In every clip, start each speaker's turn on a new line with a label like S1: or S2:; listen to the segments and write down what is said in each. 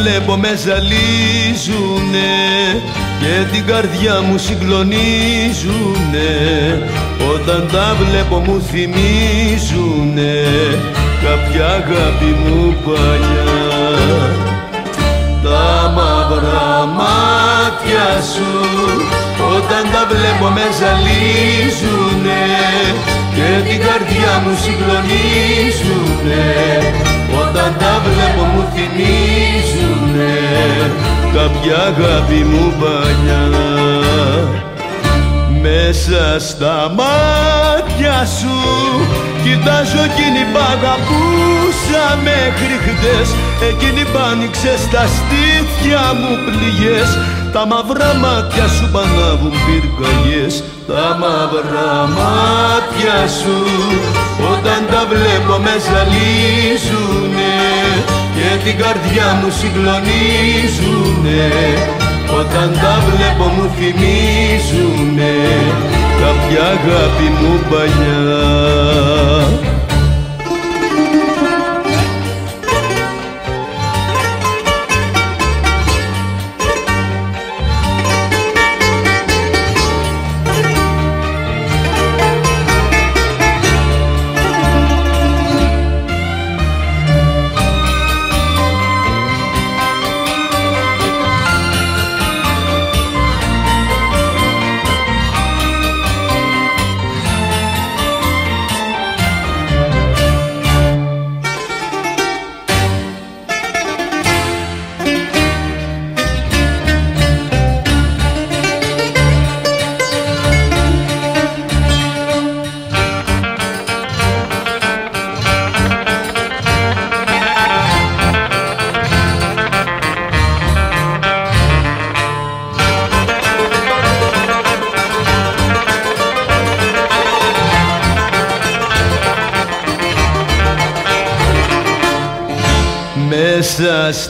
S1: βλέπω με ζαλίζουνε και την καρδιά μου συγκλονίζουνε. Όταν τα βλέπω μου θυμίζουνε κάποια αγάπη μου παλιά. Τα μαύρα μάτια σου όταν τα βλέπω με ζαλίζουνε και την καρδιά μου συγκλονίζουνε. Όταν τα βλέπω μου θυμίζουνε κάποια αγάπη μου παλιά μέσα στα μάτια σου Κοιτάζω εκείνη που αγαπούσα μέχρι χτες. Εκείνη που άνοιξε στα στήθια μου πληγές. Τα μαύρα μάτια σου πανάβουν πυρκαγιές. Τα μαύρα μάτια σου Όταν τα βλέπω με ζαλίζουνε Και την καρδιά μου συγκλονίζουνε. Όταν τα βλέπω μου θυμίζουνε. Κάποια αγάπη μου παλιά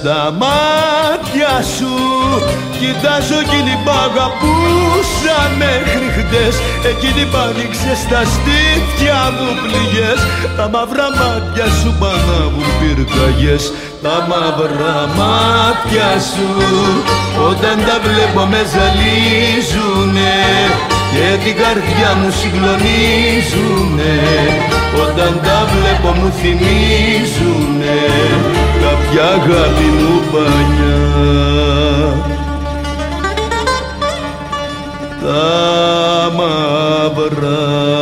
S1: στα μάτια σου. Κοιτάζω εκείνη που αγαπούσα μέχρι χτες. Εκείνη που άνοιξε στα στήθια μου πληγές. Τα μαύρα μάτια σου πανάβουν πυρκαγιές. Τα μαύρα μάτια σου Όταν τα βλέπω με ζαλίζουνε. Και την καρδιά μου συγκλονίζουνε. Όταν τα βλέπω μου θυμίζουνε κάποια αγάπη μου παλιά τα μαύρα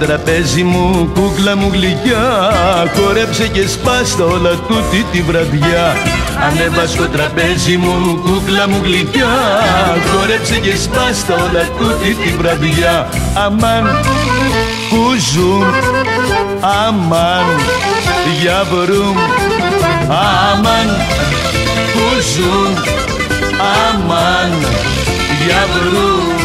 S1: τραπέζι μου, κούκλα μου γλυκιά. Χορέψε και σπάστα όλα τούτη τη βραδιά. Ανέβα στο τραπέζι μου, κούκλα μου γλυκιά. Χορέψε και σπάστα όλα τούτη τη βραδιά. Αμάν, κουζούμ, αμάν, για βρούμ Αμάν, κουζούμ, αμάν, για βρούμ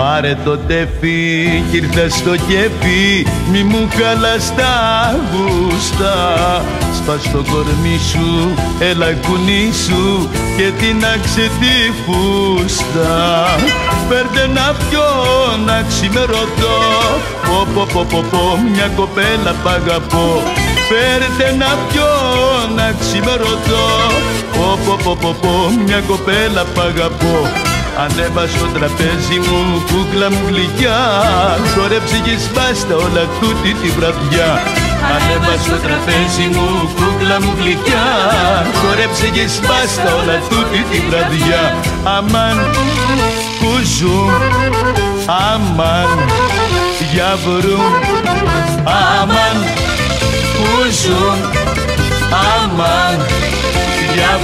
S1: Πάρε το τέφι κι ήρθες στο κέφι Μη μου χαλάς τα γούστα. Σπάς το κορμί σου, έλα κουνή σου Και την τη φούστα. Φέρτε να πιω να ξημερωτώ. Πω πω πω πω πω μια κοπέλα π' αγαπώ. Φέρτε να πιω να ξημερωτώ. Πω πω πω πω πω μια κοπέλα π' αγαπώ Ανέβα στο τραπέζι μου, κούκλα μου γλυκιά. Χορέψε και σπάστα όλα τούτη τη βραδιά. Ανέβα στο τραπέζι μου, κούκλα μου γλυκιά. Χορέψε και σπάστα όλα τούτη τη βραδιά. Αμάν, κουζού, αμάν για βρουν Αμάν που ζουν Αμάν για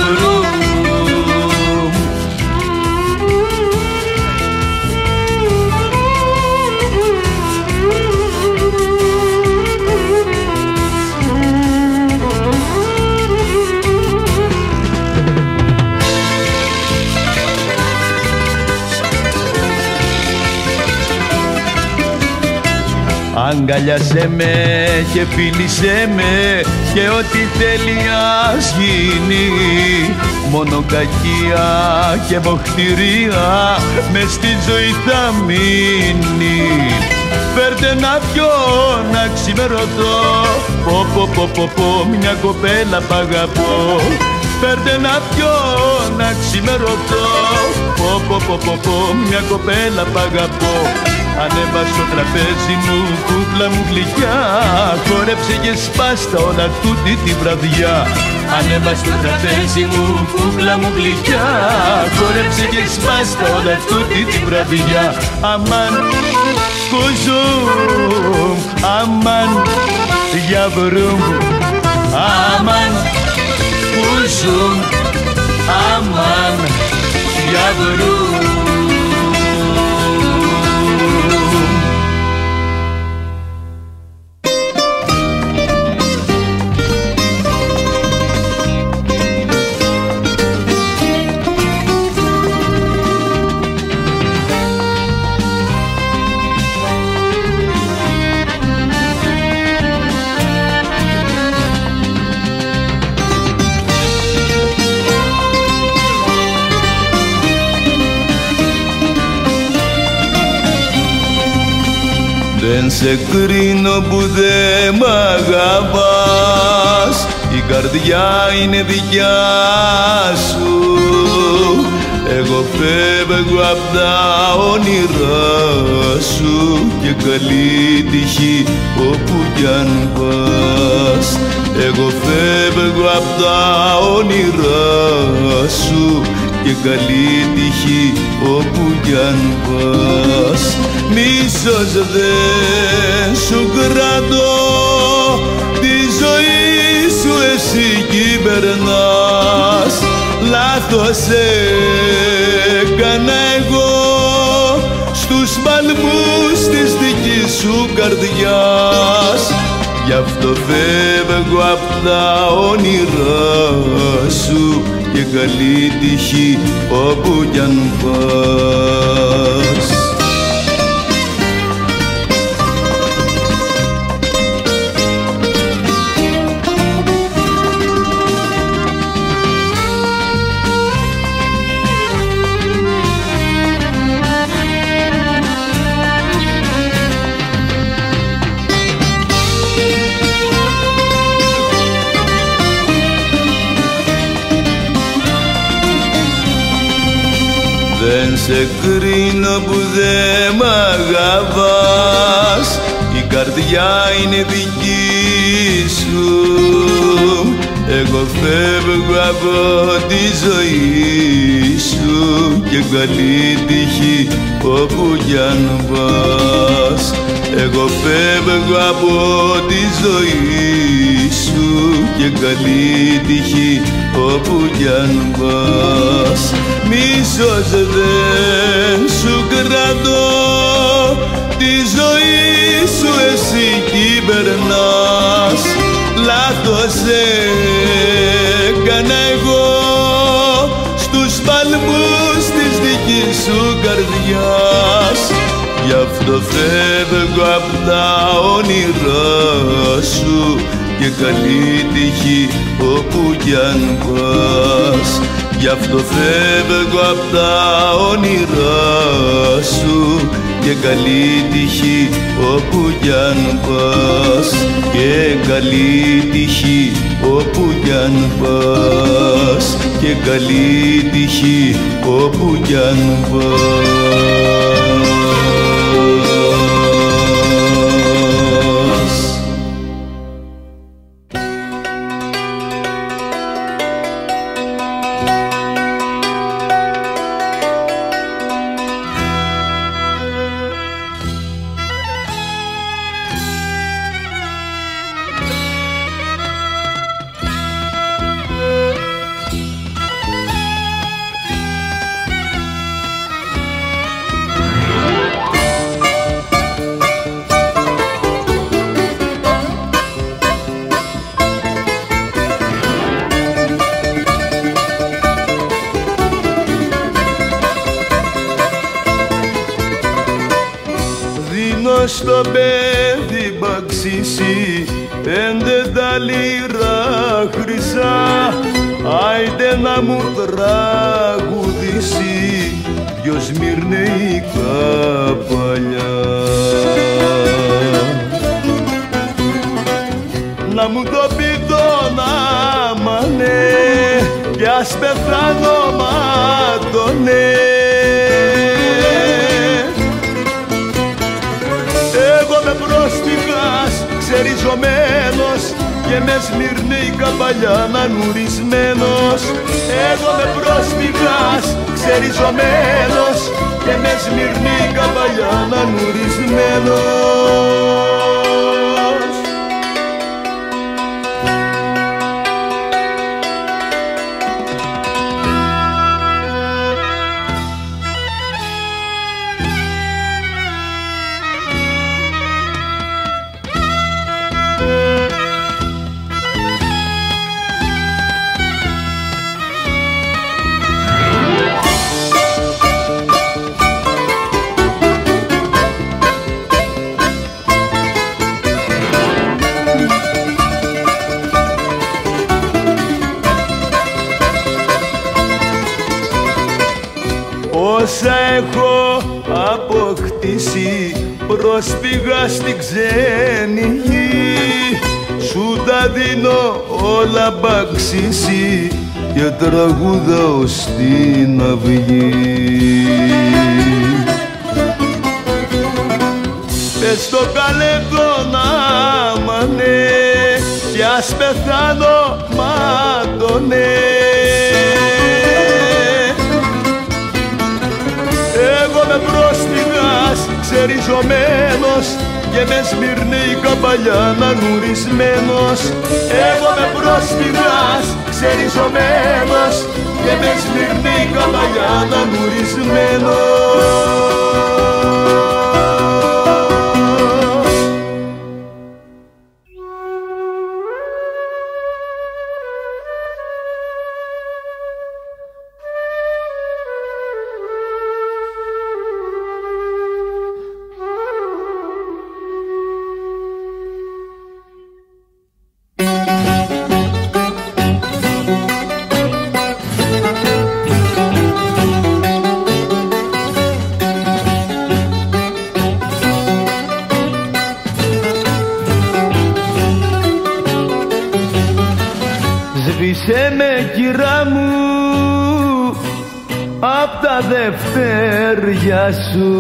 S1: Αγκαλιάσέ με και φίλησέ με και ό,τι θέλει ας γίνει. Μόνο κακία και μοχτηρία μες στη ζωή θα μείνει. Φέρτε να πιω να ξημερωτώ πω πω πω πω πω μια κοπέλα π' αγαπώ. Φέρτε να πιω να ξημερωτώ πω πω πω πω πω μια κοπέλα π' αγαπώ Ανέβα στο τραπέζι μου, κούκλα μου γλυκιά. Χόρεψε και σπάστα όλα τούτη τη βραδιά. Ανέβα στο τραπέζι μου, κούκλα μου γλυκιά. Χόρεψε και σπάστα όλα τούτη τη βραδιά. Αμάν, κουζούμ, αμάν, για βρούμ Αμάν, κουζούμ, αμάν, για βρούμ Δεν σε κρίνω που δε μ' αγαπάς. Η καρδιά είναι δικιά σου. Εγώ φεύγω απ' τα όνειρά σου Και καλή τύχη όπου κι αν πας. Εγώ φεύγω απ' τα όνειρά σου και καλή τύχη όπου κι αν πας μίσος δεν σου κρατώ τη ζωή σου εσύ κυβερνάς λάθος έκανα εγώ στους παλμούς της δικής σου καρδιάς Γι' αυτό φεύγω απ' τα όνειρά σου και καλή τύχη όπου κι αν πας. Σε κρίνω που δε μ' αγαπάς. Η καρδιά είναι δική σου. Εγώ φεύγω από τη ζωή σου. Και καλή τύχη όπου κι αν πας εγώ φεύγω από τη ζωή σου και καλή τύχη όπου κι αν πας. Μίσος δεν σου κρατώ τη ζωή σου εσύ κυβερνάς. Λάθος έκανα εγώ στους παλμούς της δικής σου καρδιάς γι' αυτό φεύγω απ' τα όνειρά σου και καλή τύχη όπου κι αν πας. Γι' αυτό φεύγω απ' τα όνειρά σου και καλή τύχη όπου κι αν πας. Και καλή τύχη όπου κι αν πας. Και καλή τύχη όπου κι αν πας μεριά σου.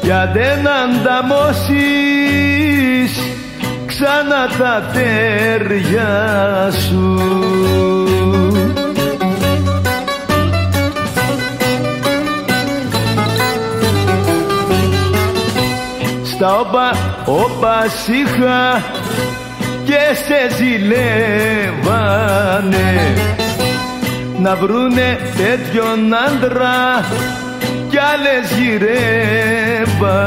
S1: Κι αν δεν ανταμώσεις ξανά τα τέρια σου. Στα όπα, όπα είχα και σε ζηλεύανε να βρούνε τέτοιον άντρα άλλες γυρεύανε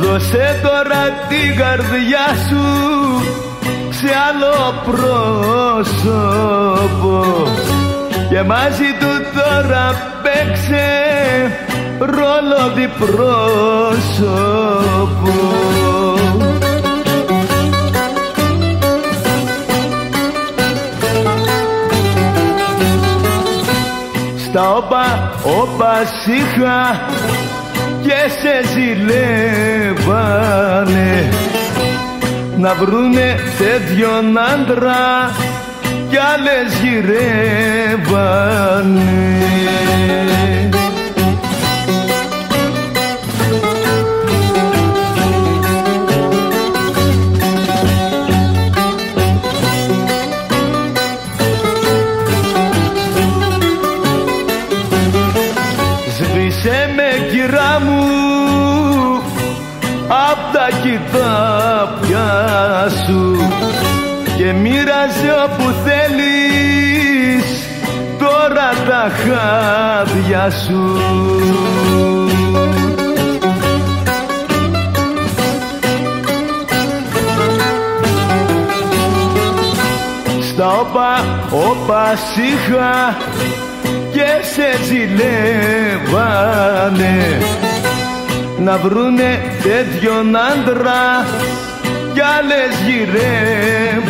S1: Δώσε τώρα την καρδιά σου σε άλλο πρόσωπο. Και μαζί του τώρα ρόλο διπρόσωπο Στα όπα, όπα είχα και σε ζηλεύανε να βρούνε τέτοιον άντρα κι άλλες γυρεύανε. και μοίραζε όπου θέλεις τώρα τα χάδια σου. Στα όπα, όπα σίχα και σε ζηλεύανε να βρούνε τέτοιον άντρα κι άλλες γυρεύανε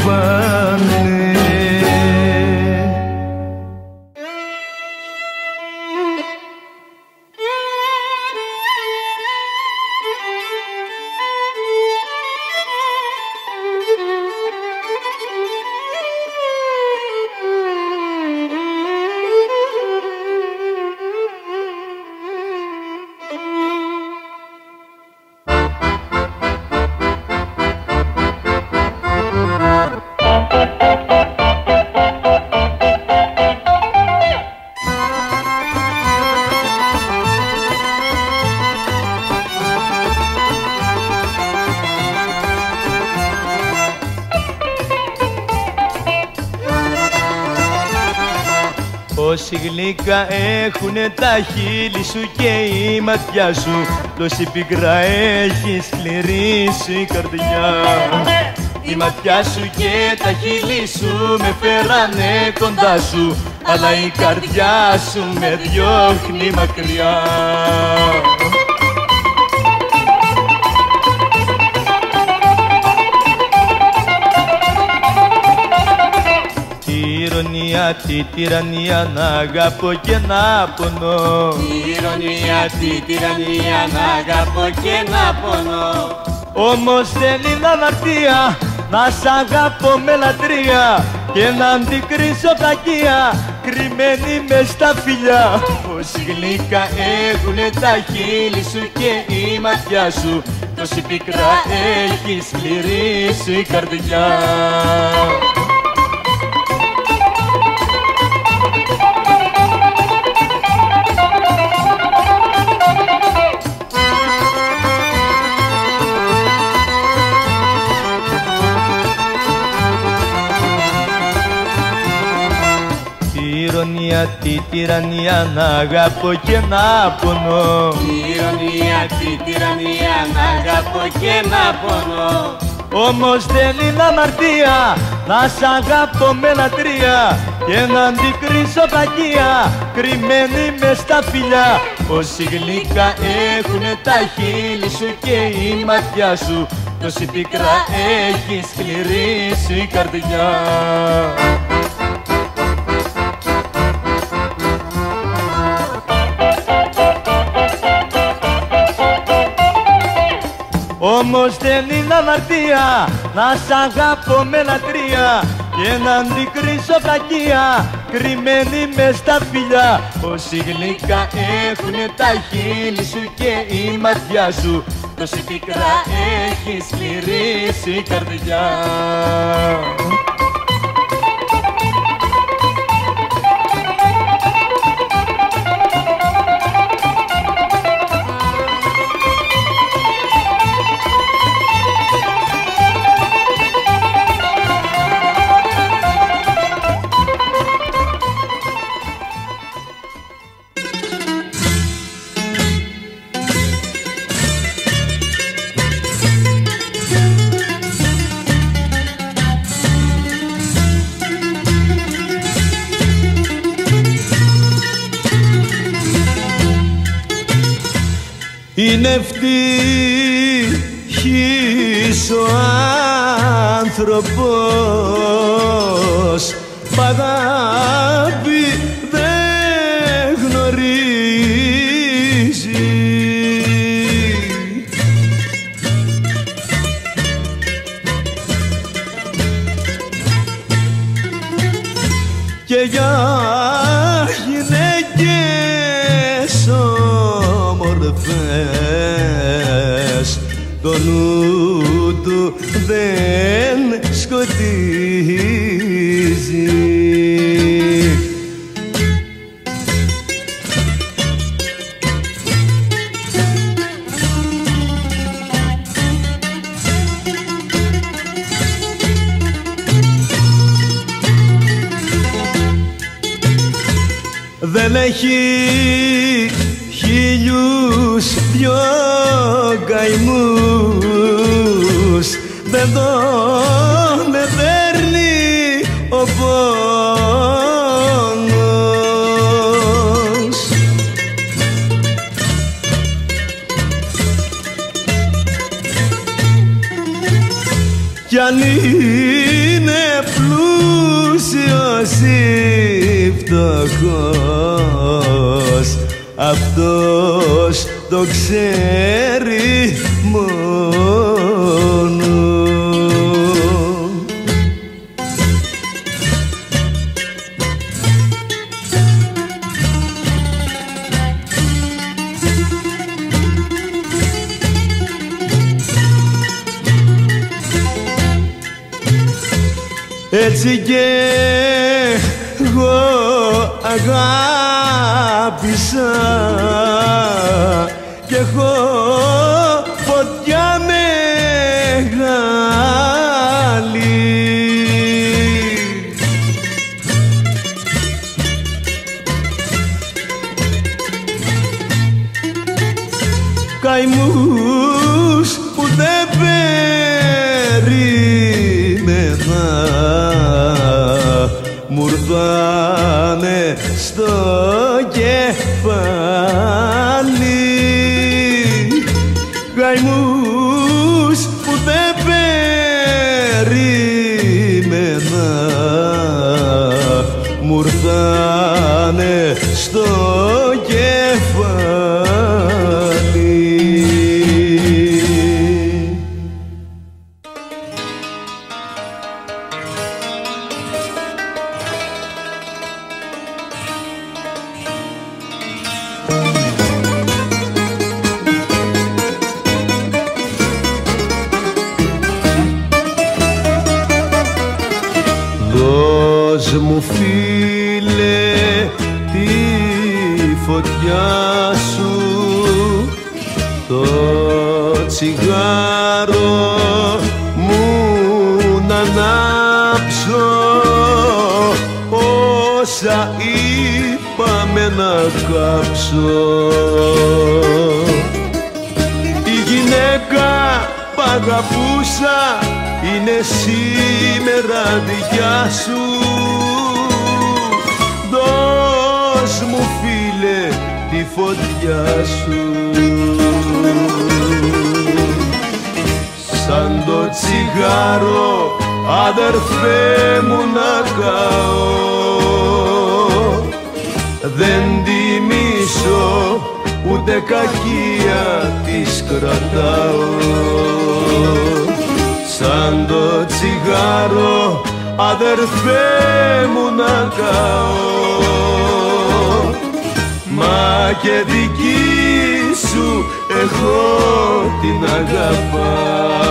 S1: έχουνε τα χείλη σου και η ματιά σου. Τόση πικρά έχει σκληρή σου η καρδιά. Η ματιά σου και τα χείλη σου με φέρανε κοντά σου. Αλλά η καρδιά σου με διώχνει μακριά τη τυραννία να αγαπώ και να πονώ.
S2: Η ηρωνία, τη τυραννία να αγαπώ και να πονώ.
S1: Όμως δεν είναι αμαρτία να σ' αγαπώ με λατρεία και να αντικρίσω κακία κρυμμένη μες στα φιλιά. Πως γλυκά έχουνε τα χείλη σου και η ματιά σου τόση πικρά έχει σκληρή σου η καρδιά τη τυραννία να αγαπώ και να πονώ.
S2: Η ηρωνία, τη τυραννία να αγαπώ και να πονώ.
S1: Όμως δεν είναι αμαρτία να σ' αγαπώ με λατρεία και να αντικρίσω κακία κρυμμένη με στα φιλιά. Όσοι γλυκά έχουνε τα χείλη σου και η ματιά σου τόση πικρά έχει σκληρή σου η καρδιά Όμως δεν είναι αμαρτία να σ' αγαπώ με λατρεία και να αντικρίσω κακία. Κρυμμένη μες στα φιλιά Όσοι γλυκά έχουνε τα χείλη σου και η ματιά σου. Τόση πικρά έχεις σκληρή σου η καρδιά ευτυχής ο άνθρωπος. Που το ξέρει φίλε τη φωτιά σου. Το τσιγάρο μου να ανάψω. Όσα είπαμε να κάψω. Η γυναίκα που αγαπούσα είναι σήμερα δικιά σου φωτιά σου. Σαν το τσιγάρο αδερφέ μου να καώ. Δεν τιμήσω ούτε κακία της κρατάω. Σαν το τσιγάρο αδερφέ μου να καώ μα και δική σου εγώ την αγαπάω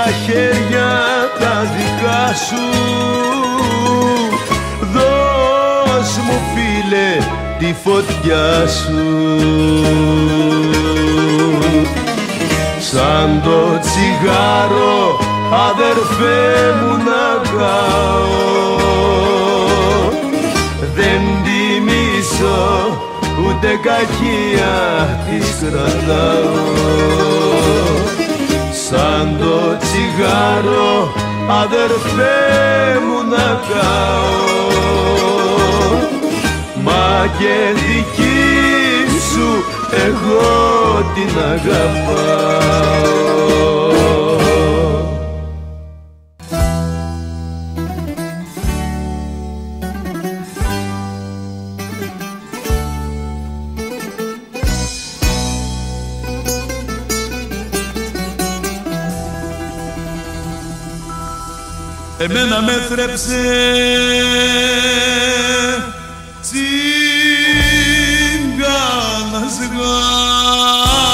S1: στα χέρια τα δικά σου. Δώσ' μου φίλε τη φωτιά σου. Σαν το τσιγάρο αδερφέ μου να καώ. Δεν τιμήσω ούτε κακία της κρατάω σαν το τσιγάρο αδερφέ μου να καώ. Μα και δική σου εγώ την αγαπάω
S3: Εμένα με θρέψε. Τσιγκάνας γάλα.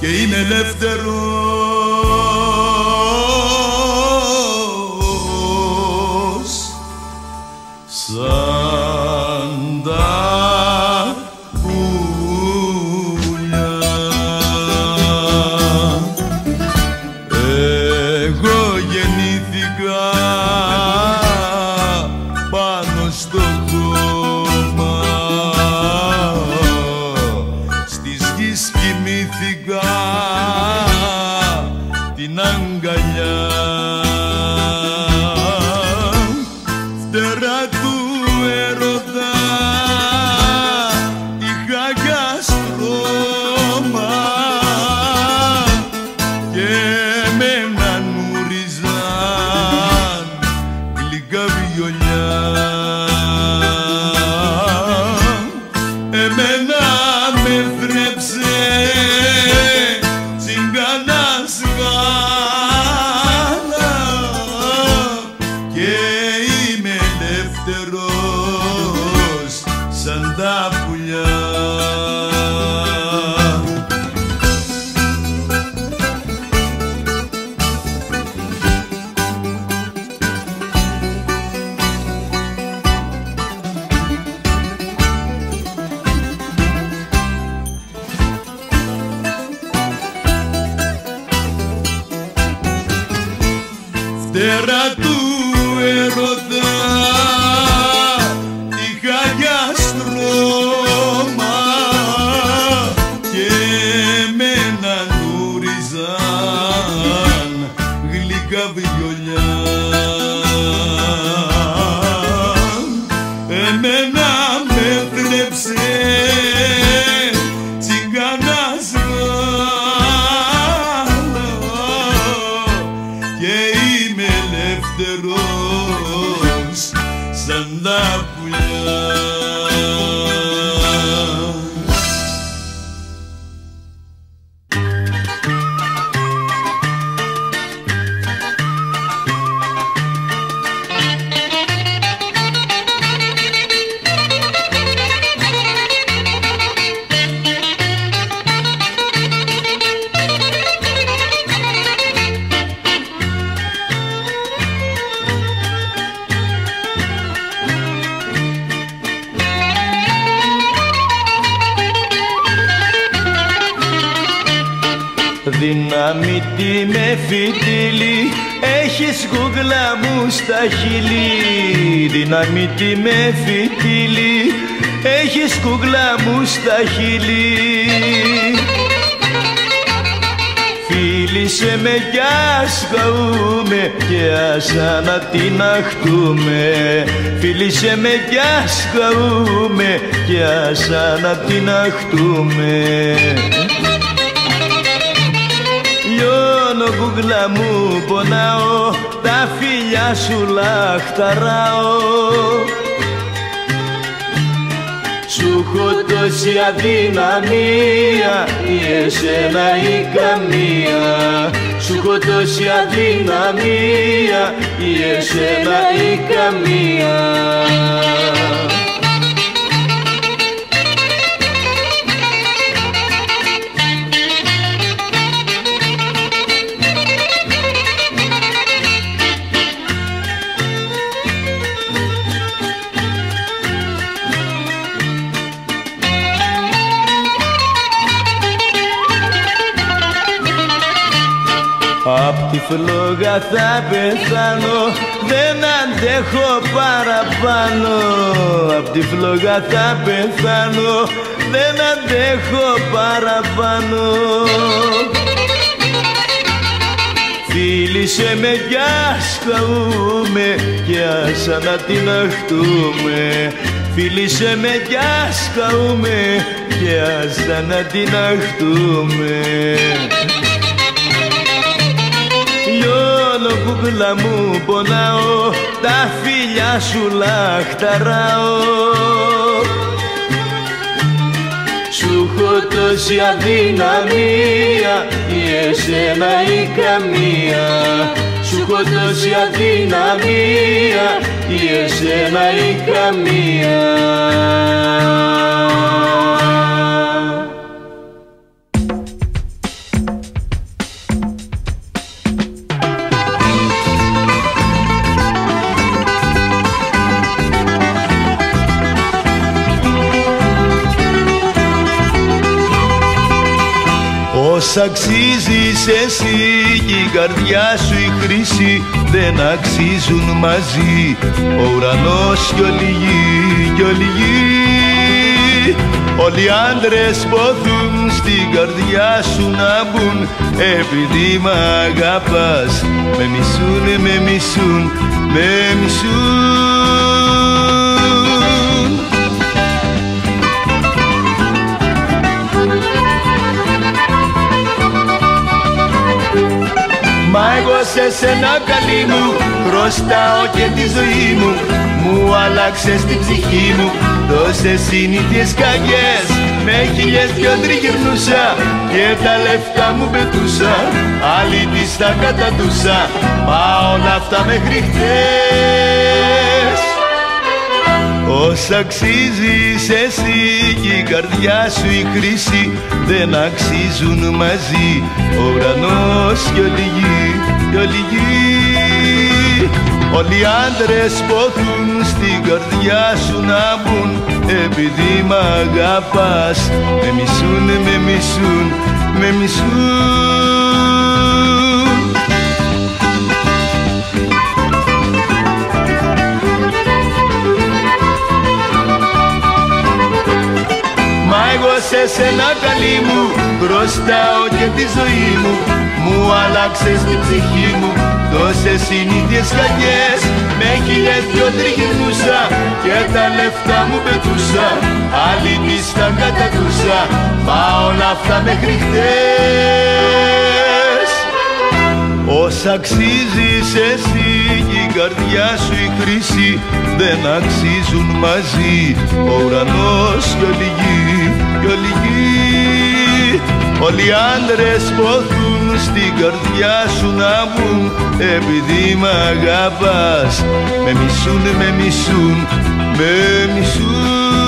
S3: Και είμαι ελεύθερος
S1: Φίλησε με κι ας καούμε και ας ανατιναχτούμε. Λιώνω κούγλα μου πονάω τα φιλιά σου λαχταράω. Σου έχω τόση αδυναμία ή εσένα ή καμία. Σου έχω τόση αδυναμία ή εσένα ή καμία φλόγα θα πεθάνω δεν αντέχω παραπάνω. Απ' τη φλόγα θα πεθάνω δεν αντέχω παραπάνω. Φίλησε με κι ας καούμε κι ας ανατιναχτούμε. Φίλησε με κι ας καούμε κι ας ανατιναχτούμε Λιώνω κούκλα μου πονάω τα φιλιά σου λαχταράω. Σου έχω τόση αδυναμία ή εσένα ή καμία. Σου έχω τόση αδυναμία ή εσένα ή καμία Ως αξίζεις εσύ και η καρδιά σου η χρήση δεν αξίζουν μαζί. Ο ουρανός κι όλη γη κι όλη γη. Όλοι οι άντρες ποθούν στην καρδιά σου να μπουν επειδή μ' αγαπάς. Με μισούν, με μισούν, με μισούν εγώ σε σένα καλή μου. Χρωστάω και τη ζωή μου. Μου άλλαξες την ψυχή μου. Τόσες συνήθειες καγιές Με χιλιές δυο τριγυρνούσα. Και τα λεφτά μου πετούσα. Άλλη της τα καταντούσα. Μα όλα αυτά μέχρι χτες Όσα αξίζεις εσύ και η καρδιά σου η χρήση δεν αξίζουν μαζί. Ο ουρανός και όλη γη, και όλη γη. Όλοι οι άντρες ποθούν στην καρδιά σου να μπουν επειδή μ' αγαπάς με μισούν, με μισούν, με μισούν σε σένα καλή μου. Μπροστάω και τη ζωή μου. Μου άλλαξες την ψυχή μου. Τόσες συνήθειες κακές Με χιλιές δυο τριγυρνούσα. Και τα λεφτά μου πετούσα. Άλλη της τα κατατούσα. Μα όλα αυτά μέχρι χτες. Όσα αξίζεις εσύ και η καρδιά σου η χρήση Δεν αξίζουν μαζί. Ο ουρανός και όλη γη όλη γη Όλοι οι άντρες ποθούν στην καρδιά σου να μπουν Επειδή μ' αγαπάς. Με μισούν, με μισούν, με μισούν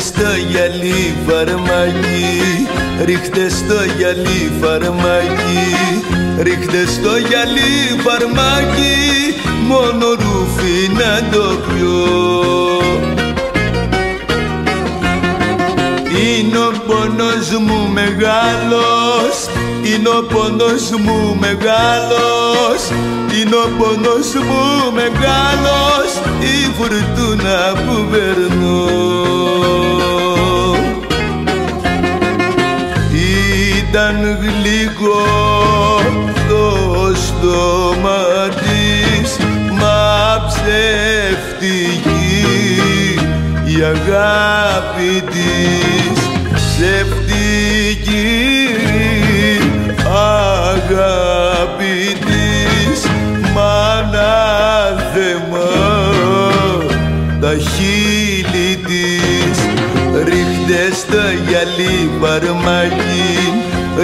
S1: στο γυαλί φαρμακί Ρίχτες στο γυαλί φαρμακί Ρίχτες στο γυαλί φαρμακί Μόνο ρούφι να το πιω. Είναι ο πόνος μου μεγάλος. Είναι ο πόνος μου μεγάλος. Είναι ο πόνος μου μεγάλος Η φουρτούνα που περνώ Ήταν γλυκό το στόμα της Μα ψευτική η αγάπη της. Ψευτική αγάπη τα χείλη της. Ρίχτε στο γυαλί φαρμάκι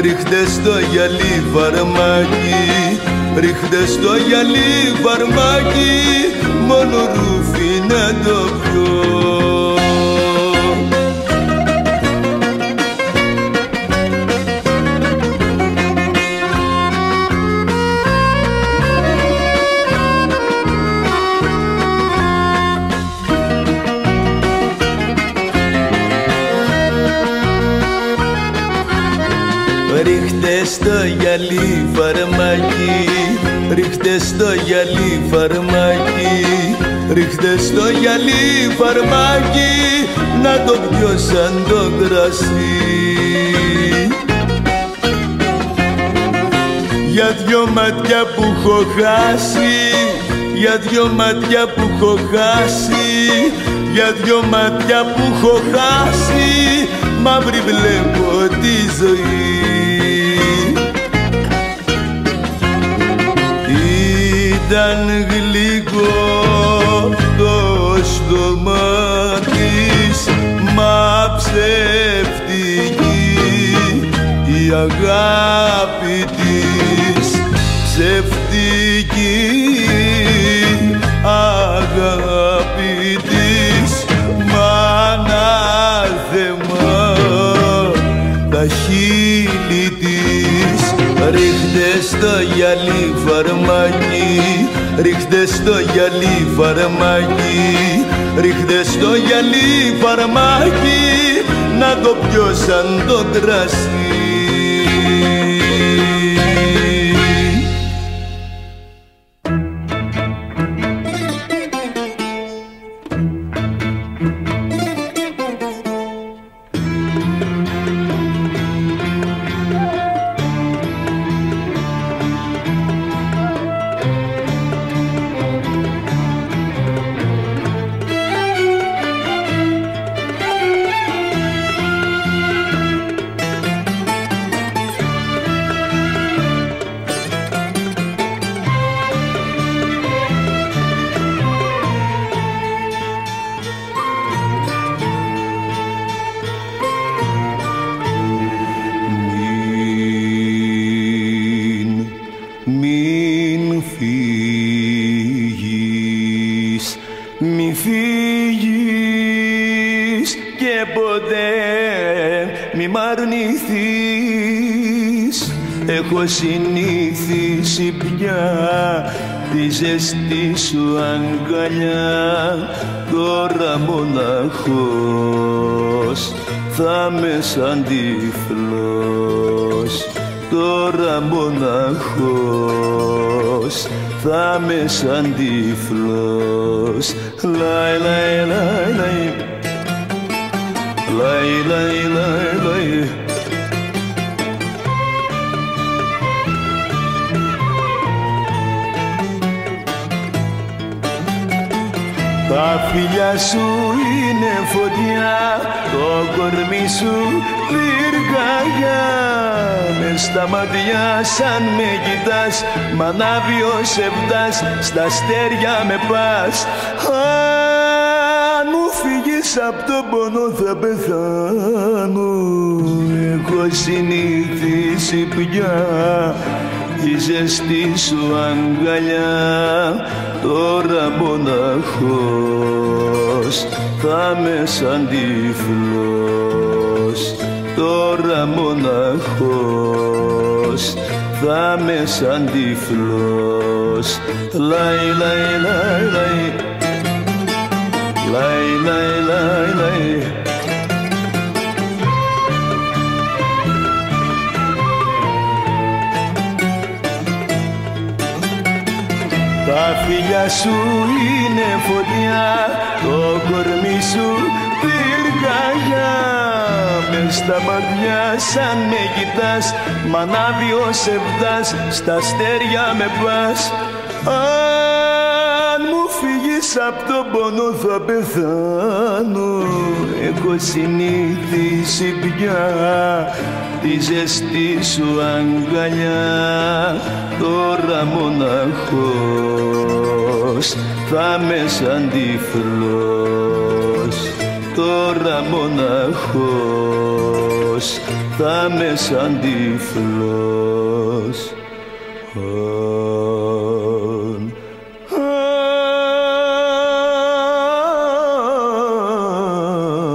S1: ρίχτε στο γυαλί φαρμάκι ρίχτε στο γυαλί φαρμάκι μόνο ρούφι να το Ρίχτες στο γυαλί φαρμάκι Ρίχτες στο γυαλί φαρμάκι Να το πιω σαν το κρασί. Για δυο μάτια που έχω χάσει Για δυο μάτια που έχω χάσει Για δυο μάτια που έχω χάσει Μαύρη βλέπω τη ζωή ήταν γλυκό το στόμα της μα ψευτική η αγάπη της. Ψευτική αγάπη της μάνα θεμά τα χείλη της ρίχτε στο γυαλί φαρμάκι ρίχτε στο γυαλί φαρμάκι ρίχτε στο γυαλί φαρμάκι να το πιω σαν το κρασί κορμί σου πυρκαγιά Με στα μάτια σαν με κοιτάς, μ' ανάβει ο σεπτάς, στα αστέρια με πας. Αν μου φύγεις απ' τον πόνο θα πεθάνω. Έχω συνηθίσει πια τη ζεστή σου αγκαλιά τώρα μοναχός θα με σαν τυφλός τώρα μοναχός θα με σαν τυφλός λαϊ λαϊ λαϊ λαϊ λαϊ λαϊ λαϊ φιλιά σου είναι φωτιά το κορμί σου πυρκαγιά μες στα μάτια σαν με κοιτάς μ' ανάβει ο σεβδάς στα αστέρια με πας. Αν μου φύγεις απ' τον πόνο θα πεθάνω. Έχω συνήθισει πια τη ζεστή σου αγκαλιά. Τώρα μοναχός θα με σαν τυφλός τώρα μοναχός θα με σαν τυφλός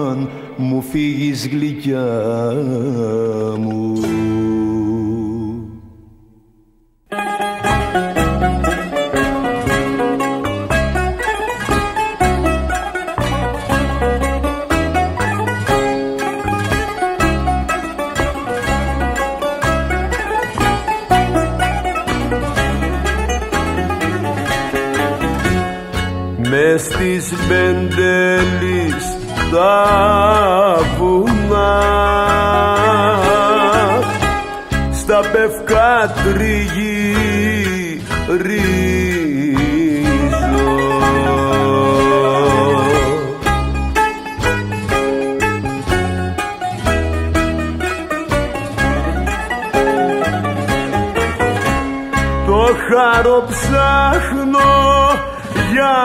S1: αν μου φύγεις γλυκιά Μες στις μπεντέλης τα βουνά. Στα πευκά τριγυρίζω. Το χαρό ψάχνω για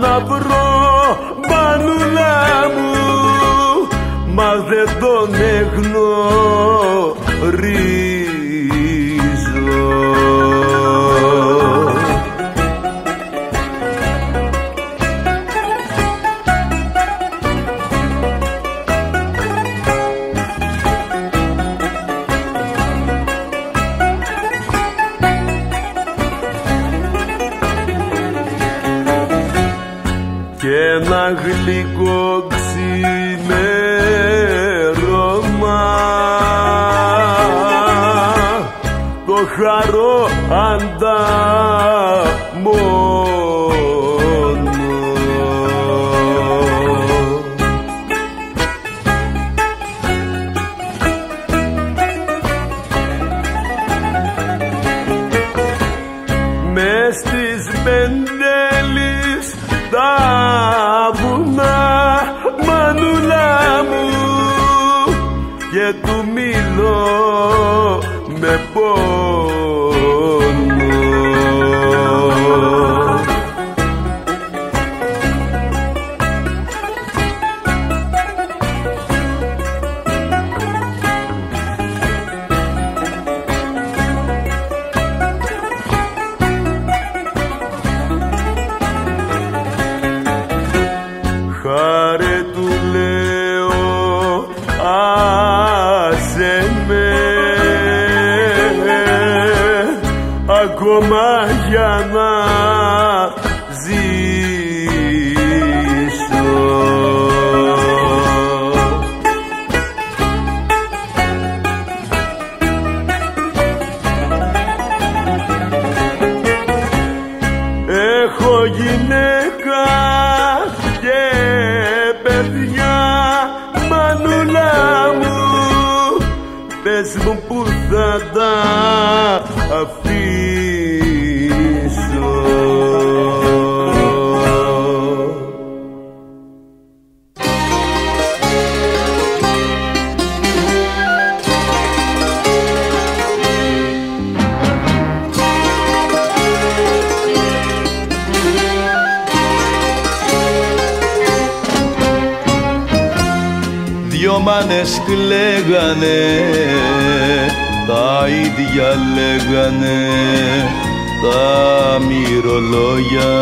S1: να βρω μανουλά μου Μα δεν τον εγνωρίζω Πες μου κλαίγανε, τα ίδια λέγανε τα μυρολόγια.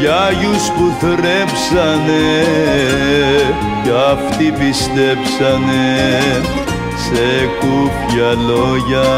S1: Για Άγιους που θρέψανε, κι αυτοί πιστέψανε σε κούφια λόγια.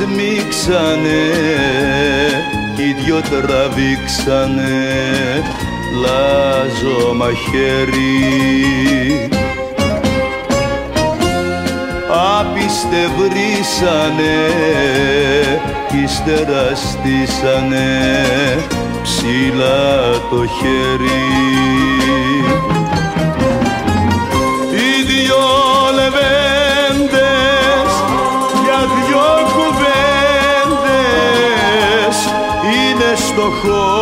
S1: Σμίξανε κι οι δυο τραβήξανε λάζο μαχαίρι. Απιστευρίσανε κι ύστερα στήσανε ψηλά το χέρι είναι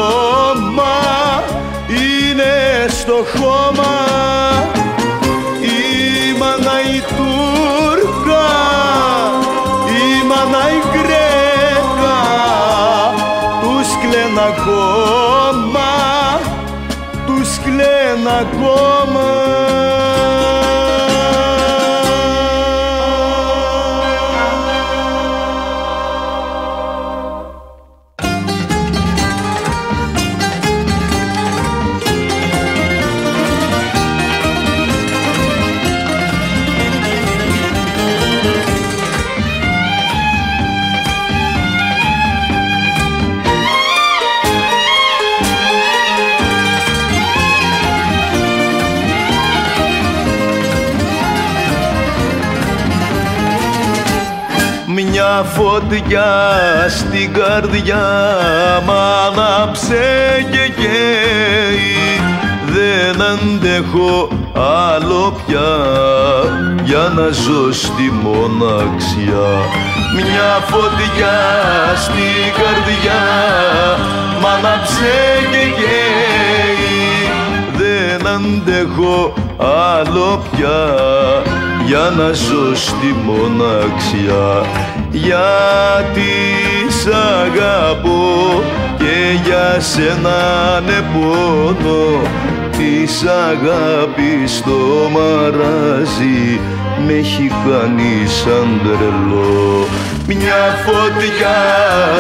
S1: φωτιά στην καρδιά μ' άναψε και καίει. Δεν αντέχω άλλο πια για να ζω στη μοναξιά. Μια φωτιά στην καρδιά μ' άναψε και καίει. Δεν αντέχω άλλο πια για να ζω στη μοναξιά γιατί σ' αγαπώ και για σένα ναι πόνο της αγάπης το μαράζι με έχει κάνει σαν τρελό. Μια φωτιά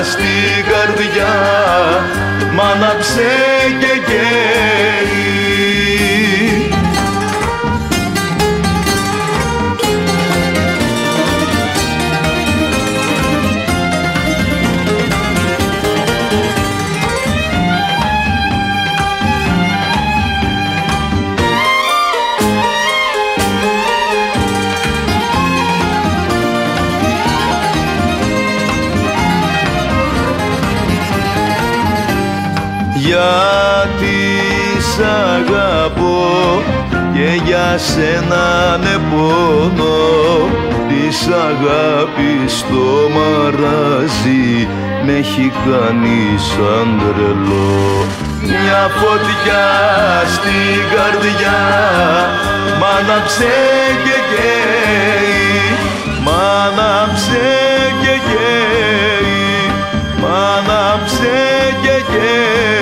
S1: στη καρδιά μ' άναψε και καίει για σένα ναι πόνο της αγάπης το μαράζι με έχει κάνει σαν τρελό μια φωτιά στην καρδιά μ' άναψε και καίει. Μ' άναψε και καίει. Μ' άναψε και καίει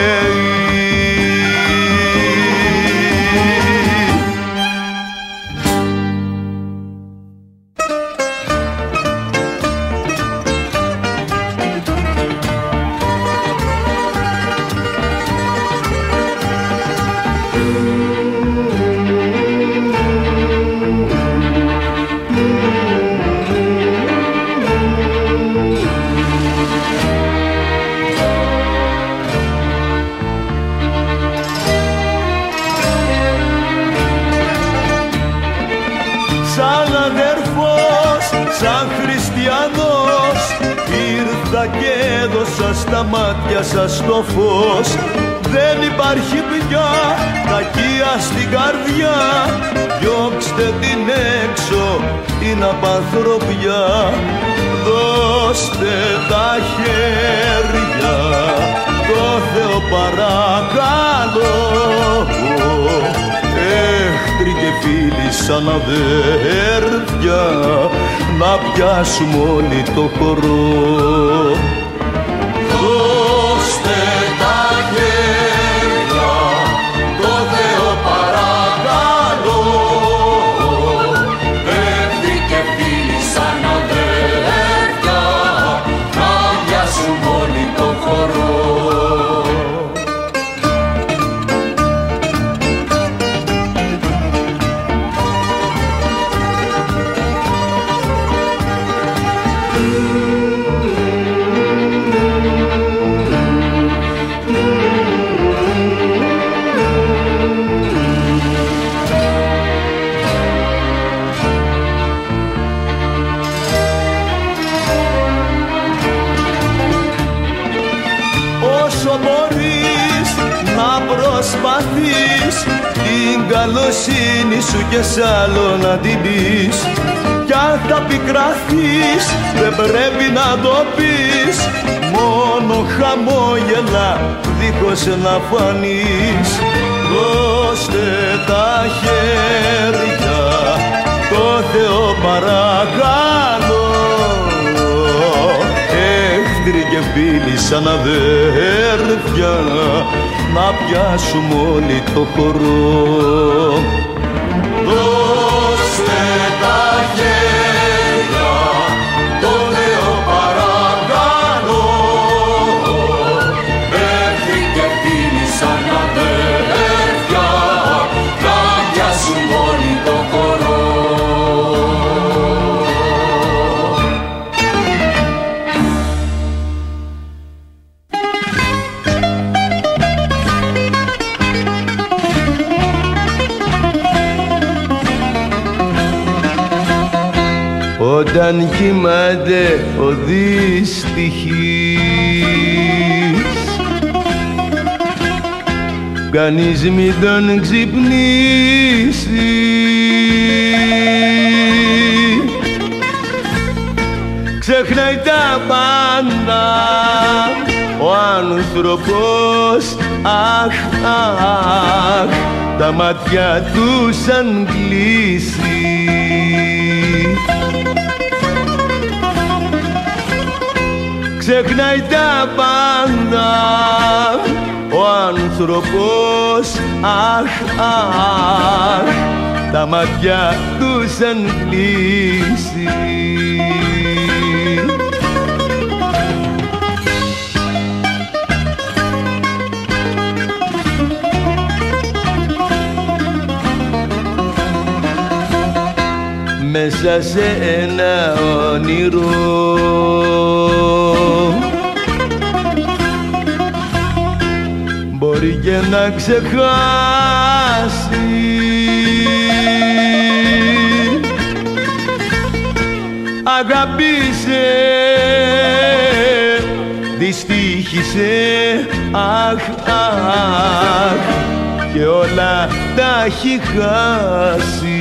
S4: στα μάτια σας το φως. Δεν υπάρχει πια κακία στην καρδιά. Διώξτε την έξω την απανθρωπιά. Δώστε τα χέρια το Θεό παρακαλώ. Έχτροι και φίλοι σαν αδέρφια να πιάσουμε όλοι το χορό
S1: άλλο να την πεις. Κι αν θα πικραθείς δεν πρέπει να το πεις. Μόνο χαμόγελα δίχως να φανείς. Δώστε τα χέρια το Θεό παρακαλώ. Έχτροι και φίλοι σαν αδέρφια να πιάσουμε όλοι το χορό Όταν κοιμάται ο δυστυχής Κανείς μην τον ξυπνήσει. Ξεχνάει τα πάντα ο άνθρωπος Αχ, αχ, τα μάτια του σαν κλείσει ξεχνάει τα πάντα. Ο άνθρωπος αχ, αχ τα μάτια τους σαν κλείσει μέσα σε ένα όνειρο. Μπορεί και να ξεχάσει. Αγάπησε, δυστύχησε, αχ, αχ και όλα τα έχει χάσει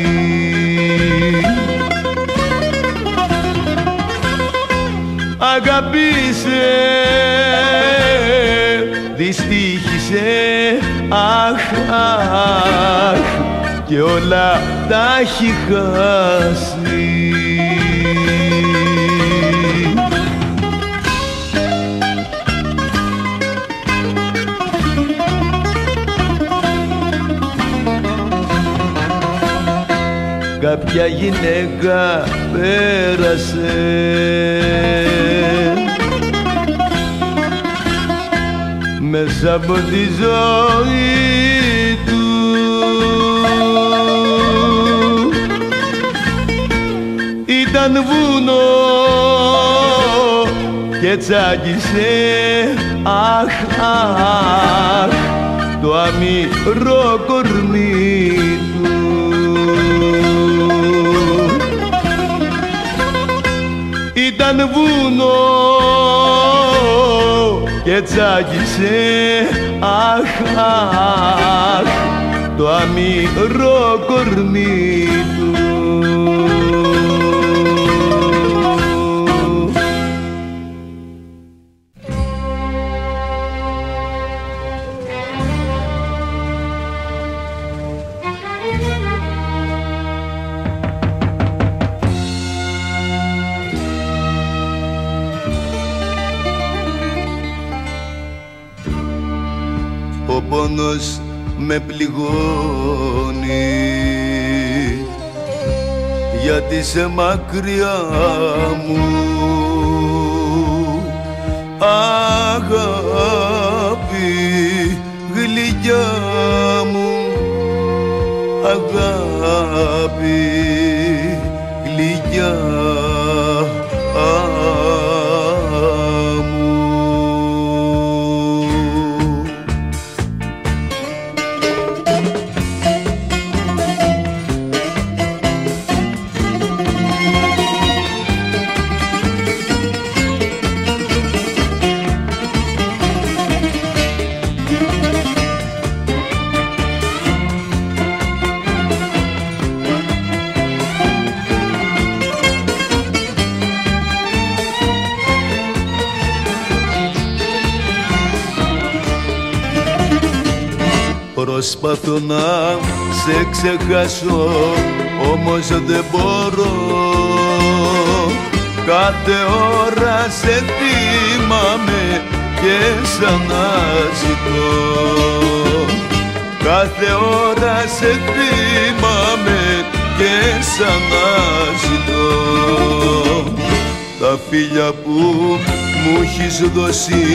S1: Αγάπησε, δυστύχησε, αχ, αχ και όλα τα έχει χάσει κάποια γυναίκα πέρασε. Μέσα από τη ζωή του. Ήταν βουνό και τσάκισε αχ, αχ το αμυρό κορμί ήταν βουνό και τσάκισε αχ, αχ το αμυρό κορμί του πόνος με πληγώνει. Γιατί σε μακριά μου αγάπη γλυκιά μου αγάπη γλυκιά Προσπαθώ να σε ξεχάσω όμως δεν μπορώ. Κάθε ώρα σε θυμάμαι και σαν να ζητώ Κάθε ώρα σε θυμάμαι και σαν να ζητώ Τα φίλια που μου έχεις δώσει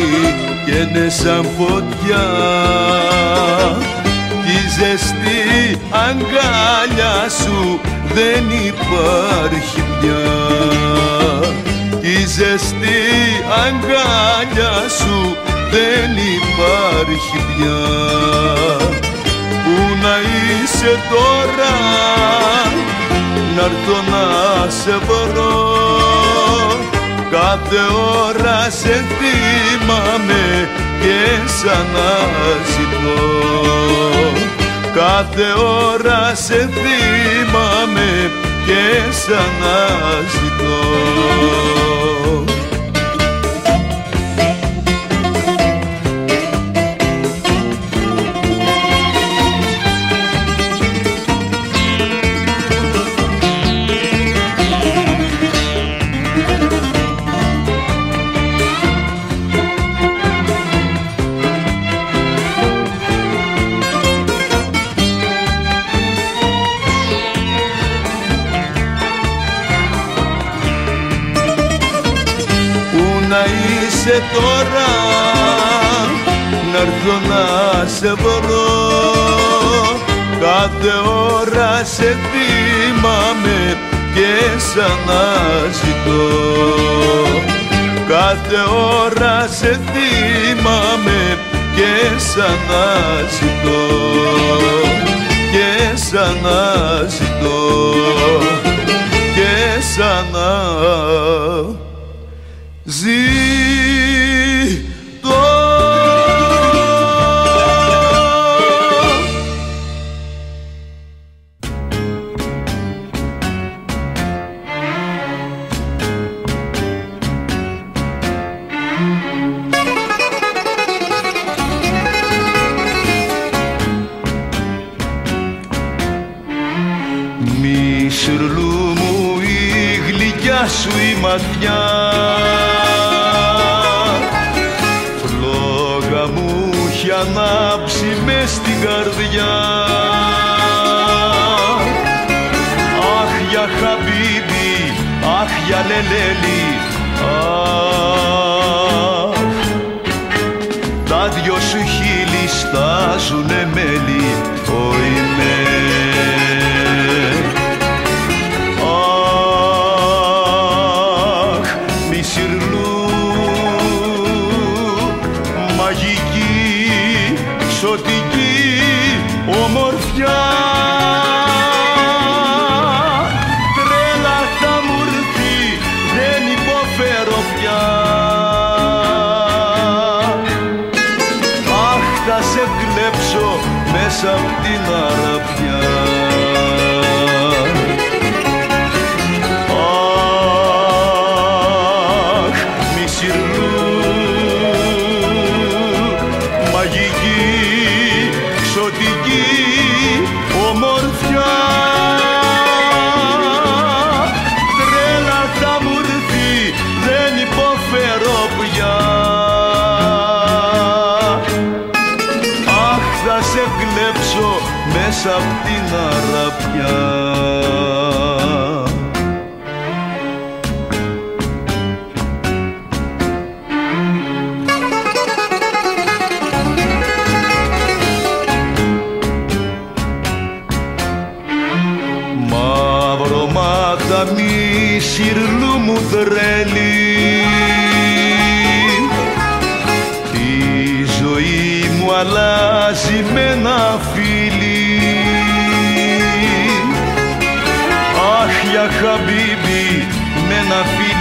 S1: και είναι σαν φωτιά. Κι η ζεστή αγκάλια σου δεν υπάρχει πια. Η ζεστή αγκάλια σου δεν υπάρχει πια. Πού να είσαι τώρα να'ρθω να σε βρω. Κάθε ώρα σε θυμάμαι και σαν να ζητώ Κάθε ώρα σε θυμάμαι και σαν να ζητώ είσαι τώρα να'ρθω να σε βρω. Κάθε ώρα σε θυμάμαι και σαν να ζητώ κάθε ώρα σε θυμάμαι και σαν να ζητώ και σαν να ζητώ και σαν να ζητώ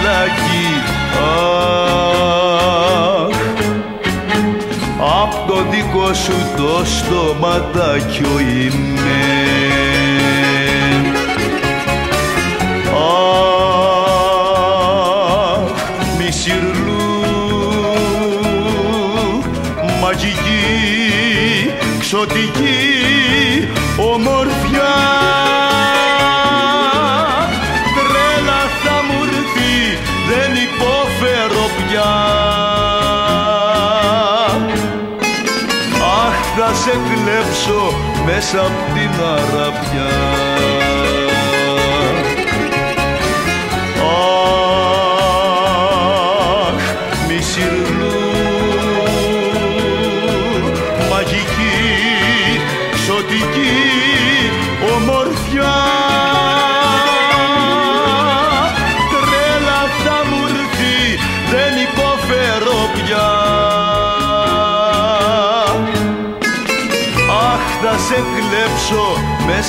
S1: ένα φυλάκι Αχ Απ' το δικό σου το στοματάκιο είμαι. Αχ, μισηρλού, μαγική, ξωτική μέσα απ' την αραπιά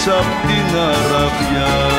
S1: απ' την αραβιά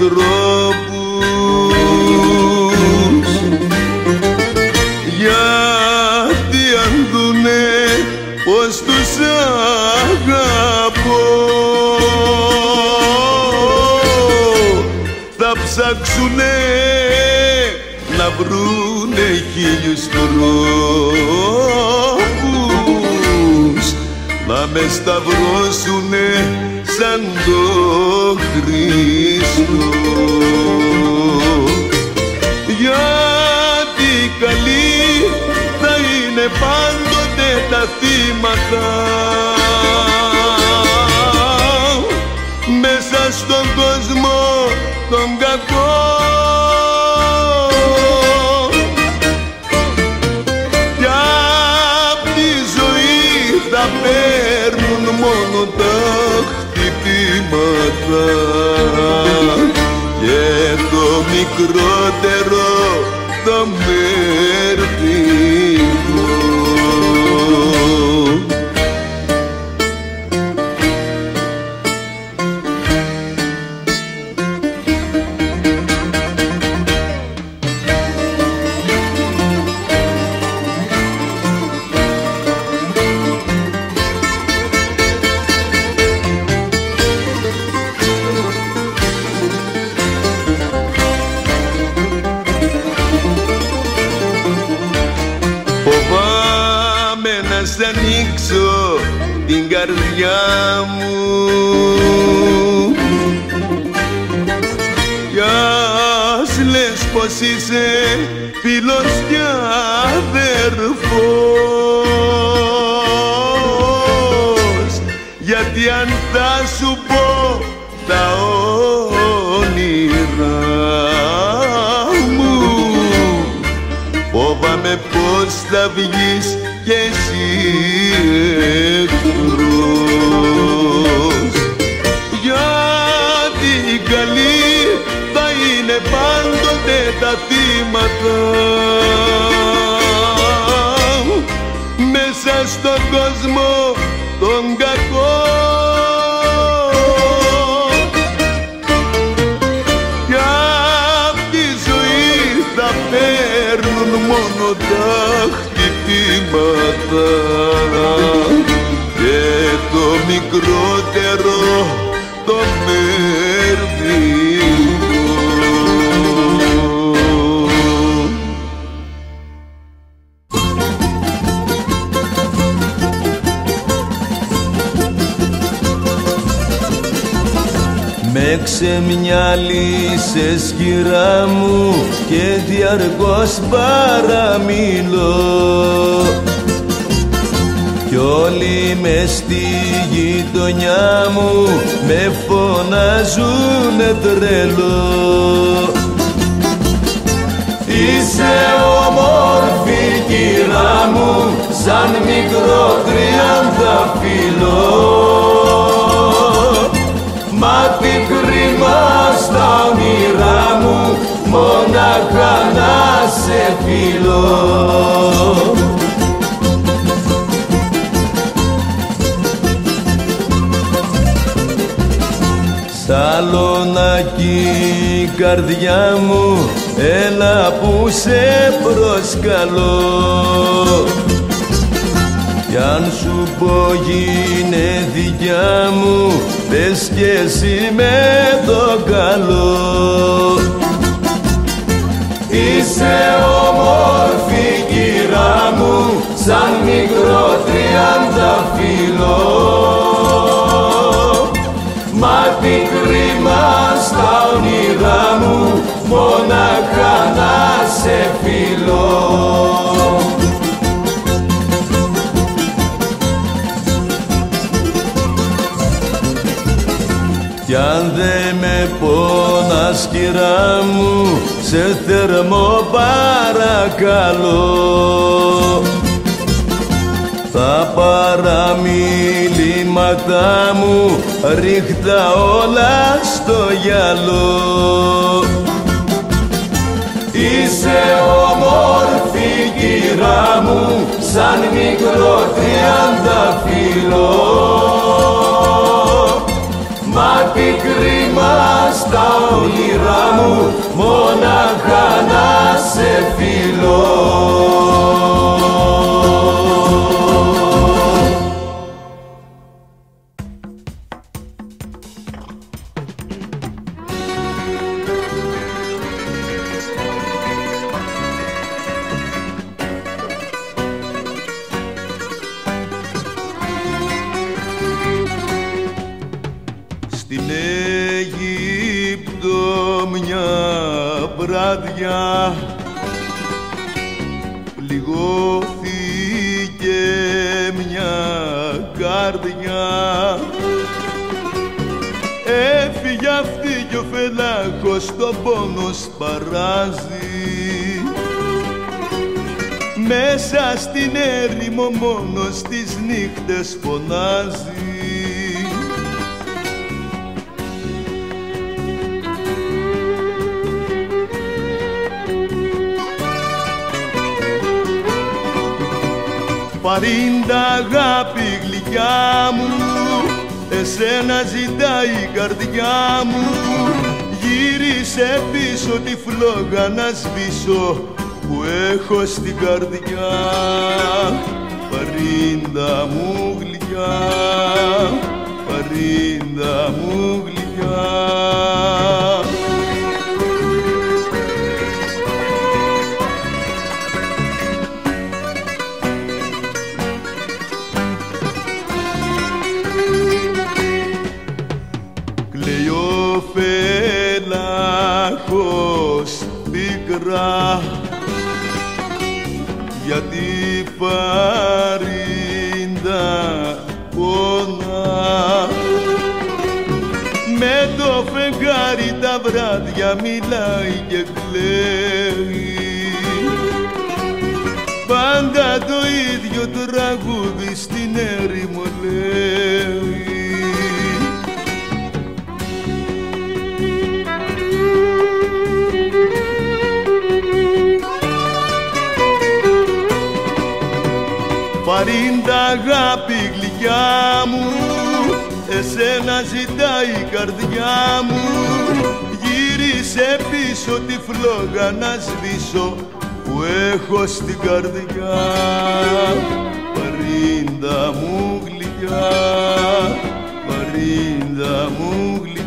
S1: ανθρώπους. Γιατί αν δουνε πως τους αγαπώ. Θα ψάξουνε να βρουνε χίλιους τρόπους. Να μες σταυρώσουνε σαν το Χριστό γιατί καλοί θα είναι πάντοτε τα θύματα. Μέσα στον κόσμο τον κακό για τη ζωή θα παίρνουν μόνο τα χτυπήματα. και το μικρότερο το μερδικό μικρότερο το μερδικό Με ξεμυαλίσες γυρά μου και διαρκώς παραμιλώ. κι όλοι με στη γειτονιά μου με φωνάζουνε τρελό.
S4: Είσαι όμορφη κυρά μου σαν μικρό τριανταφυλλό Μα τι κρίμα στα όνειρά μου μόναχα να σε φιλώ
S1: Σαλονάκι καρδιά μου έλα που σε προσκαλώ. Κι αν σου πω γίνε δικιά μου πες κι εσύ με το καλό.
S4: Είσαι όμορφη κυρά μου σαν μικρό τριανταφυλλό Μα τι κρίμα στα όνειρά μου μόναχα να σε φιλώ.
S1: Κι αν δε με πόνας κυρά μου σε θερμό παρακαλώ τα παραμιλήματά μου ρίχτα όλα στο γυαλό.
S4: Είσαι όμορφη κυρά μου σαν μικρό τριανταφυλλό Μα τι κρίμα στα όνειρά μου μόναχα να σε φιλώ
S1: πληγώθηκε μια καρδιά. Έφυγε αυτή κι ο φελάκος το πόνο σπαράζει. Μέσα στην έρημο μόνο στις νύχτες φωνάζει Παρίντα αγάπη γλυκιά μου. Εσένα ζητάει η καρδιά μου. Γύρισε πίσω τη φλόγα να σβήσω Που έχω στην καρδιά. Παρίντα μου γλυκιά Παρίντα μου γλυκιά πικρά γιατί παρίντα πονά. Με το φεγγάρι τα βράδια μιλάει και κλαίει. Πάντα το ίδιο τραγούδι στην έρημο Παρίντα αγάπη γλυκιά μου. Εσένα ζητάει η καρδιά μου. Γύρισε πίσω τη φλόγα να σβήσω Που έχω στην καρδιά. Παρίντα μου γλυκιά. Παρίντα μου γλυκιά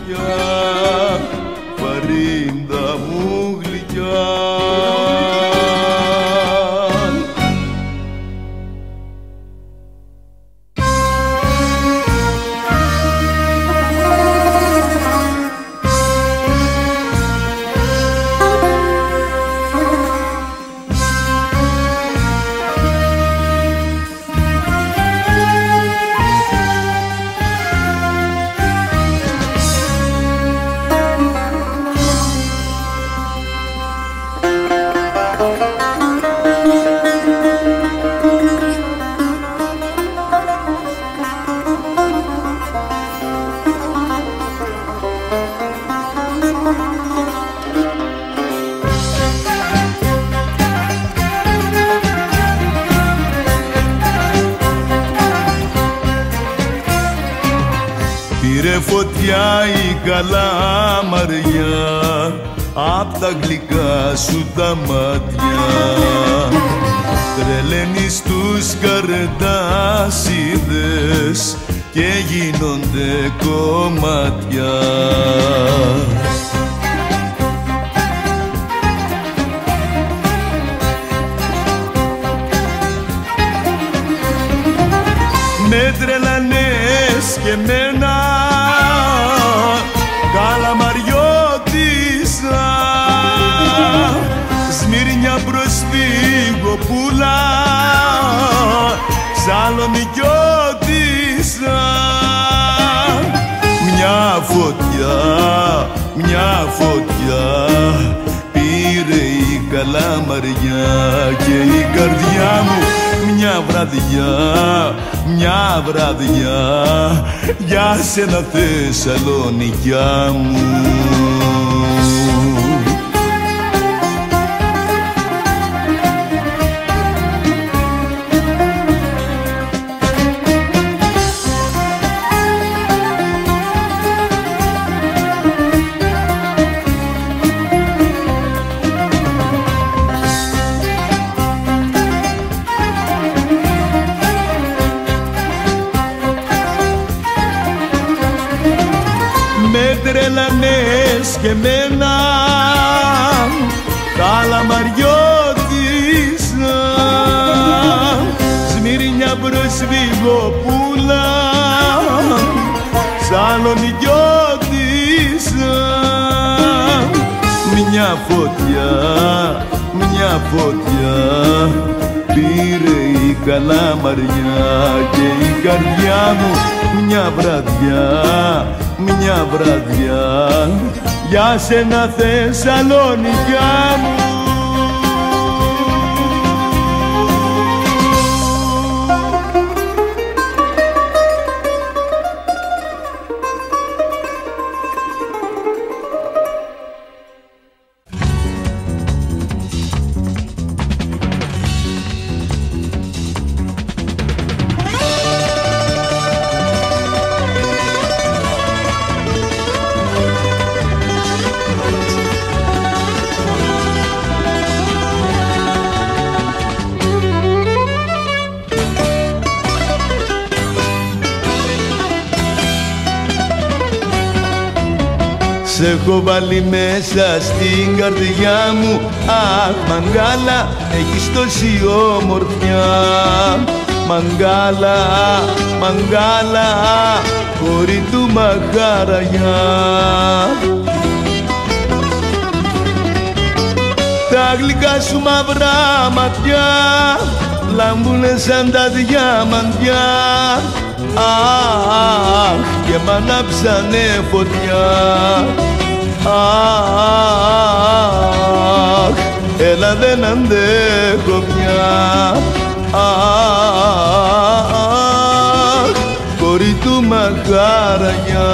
S1: Με τρελανές και μένα. Καλαμαριώτησα Σμύρνια προσφύγω πουλά. Σαλονικιώτησα Μια φωτιά, μια φωτιά πήρε η καλαμαριά και η καρδιά μου. Μια βραδιά, μια βραδιά. Για σένα Θεσσαλονικιά μου φωτιά, μια φωτιά. Πήρε η καλαμαριά και η καρδιά μου μια βραδιά, μια βραδιά. Για σένα Θεσσαλονικιά μου έχω βάλει μέσα στην καρδιά μου. Αχ μαγκάλα έχεις τόση όμορφιά Μαγκάλα, μαγκάλα χωρί του μαχαραγιά. Τα γλυκά σου μαυρά ματιά λάμπουνε σαν τα διαμαντιά. Αχ, και μ' ανάψανε φωτιά Αχ, έλα δεν αντέχω πια Αχ, κορί του μαχαραγιά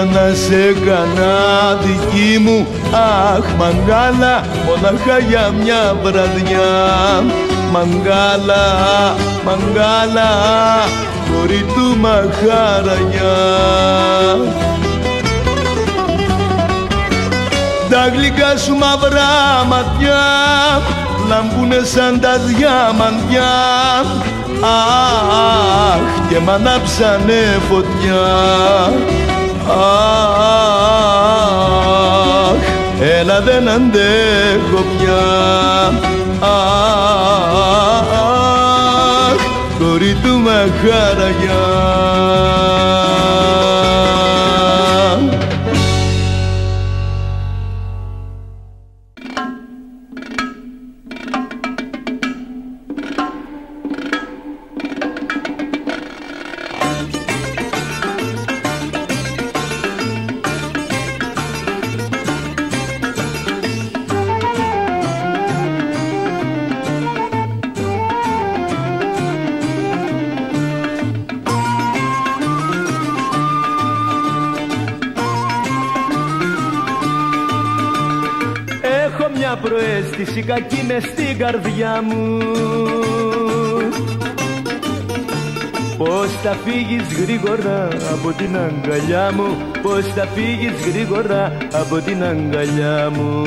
S1: Ήθελα να σε κάνα δική μου. Αχ μαγκάλα μοναχά για μια βραδιά. Μαγκάλα, μαγκάλα κορί του μαχαρανιά. Τα γλυκά σου μαυρά ματιά λαμπούνε σαν τα διαμαντιά. Αχ και μ' ανάψανε φωτιά Αχ έλα δεν αντέχω πια. Αχ κορί του μαχαραγιά κακή με στην καρδιά μου Πώς θα φύγεις γρήγορα από την αγκαλιά μου Πώς θα φύγεις γρήγορα από την αγκαλιά μου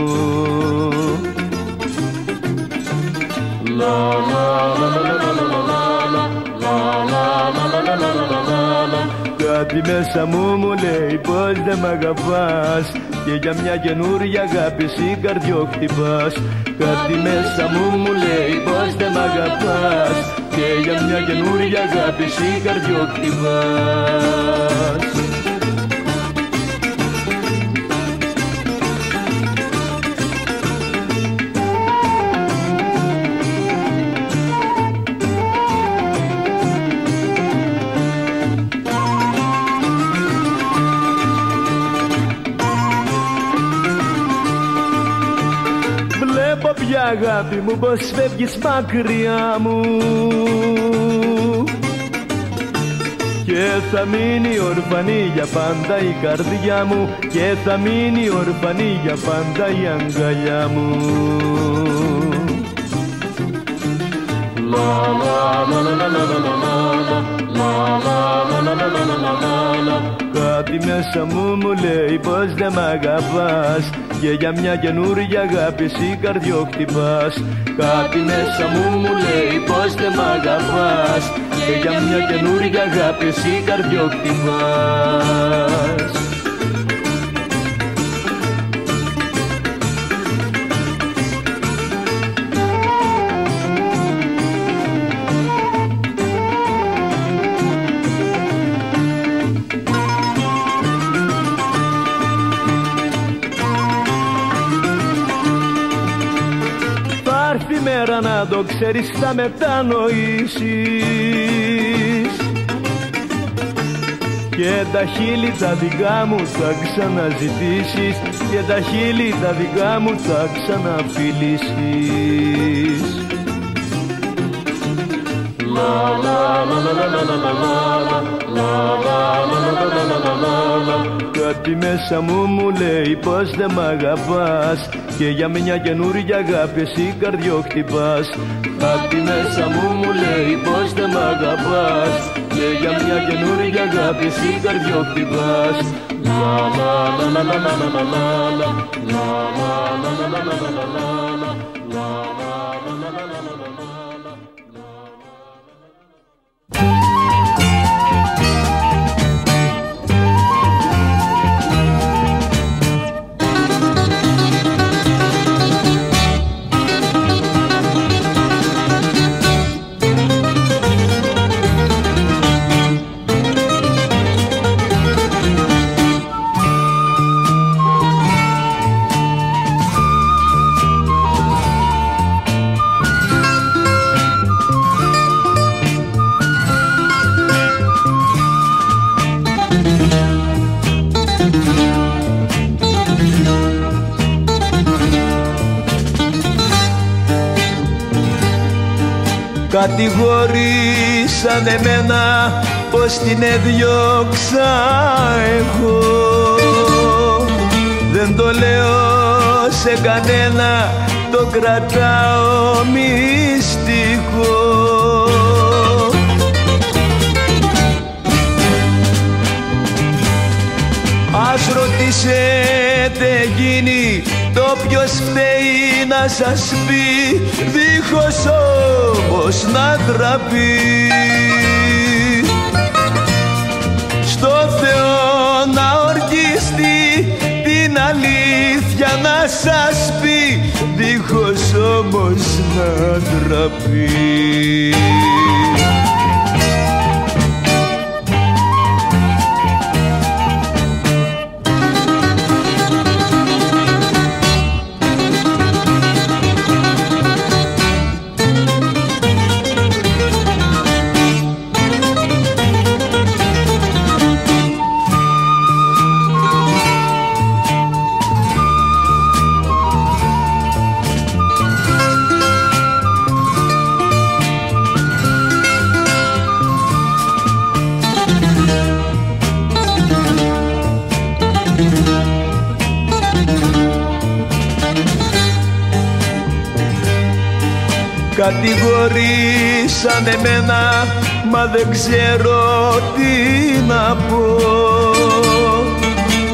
S1: Κάτι μέσα μου μου λέει πως δεν μ' αγαπάς και για μια καινούρια αγάπη εσύ καρδιό χτυπάς Κάτι μέσα μου μου λέει πως δεν μ' αγαπάς Και για μια καινούρια αγάπη εσύ καρδιό χτυπάς αγάπη μου πως φεύγεις μακριά μου και θα μείνει ορφανή για πάντα η καρδιά μου και θα μείνει ορφανή για πάντα η αγκαλιά μου Κάτι μέσα μου μου λέει πως δεν μ' αγαπάς και για μια καινούρια αγάπη εσύ καρδιό χτυπάς Κάτι μέσα μου μου λέει πως δεν μ' αγαπάς. Και για μια καινούρια αγάπη εσύ καρδιό χτυπάς να το ξέρεις θα μετανοήσεις και τα χείλη τα δικά μου θα ξαναζητήσεις και τα χείλη τα δικά μου θα ξαναφιλήσεις Κάτι μέσα μου μου λέει πως δεν μ' αγαπάς και για μια καινούρια αγάπη εσύ καρδιό χτυπάς Κάτι μέσα μου μου λέει πως δεν μ' αγαπάς Και για μια καινούρια αγάπη εσύ καρδιό χτυπάς La la la la la la la la la La la la la la la la la la La Κατηγορήσαν εμένα πως την έδιωξα εγώ. Δεν το λέω σε κανένα το κρατάω μυστικό. Ας ρωτήσετε εκείνη το ποιος φταίει να σας πει δίχως όμως να τραπεί Στο Θεό να ορκιστεί την αλήθεια να σας πει δίχως όμως να τραπεί Κατηγορήσαν εμένα μα δεν ξέρω τι να πω.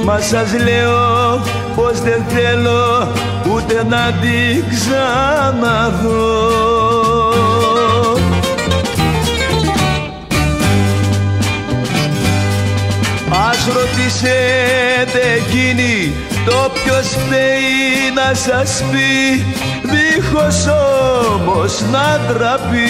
S1: Μα σας λέω πως δεν θέλω ούτε να την ξαναδώ. Ας ρωτήσετε εκείνη το ποιος θέλει να σας πει δίχως όμως να ντραπεί.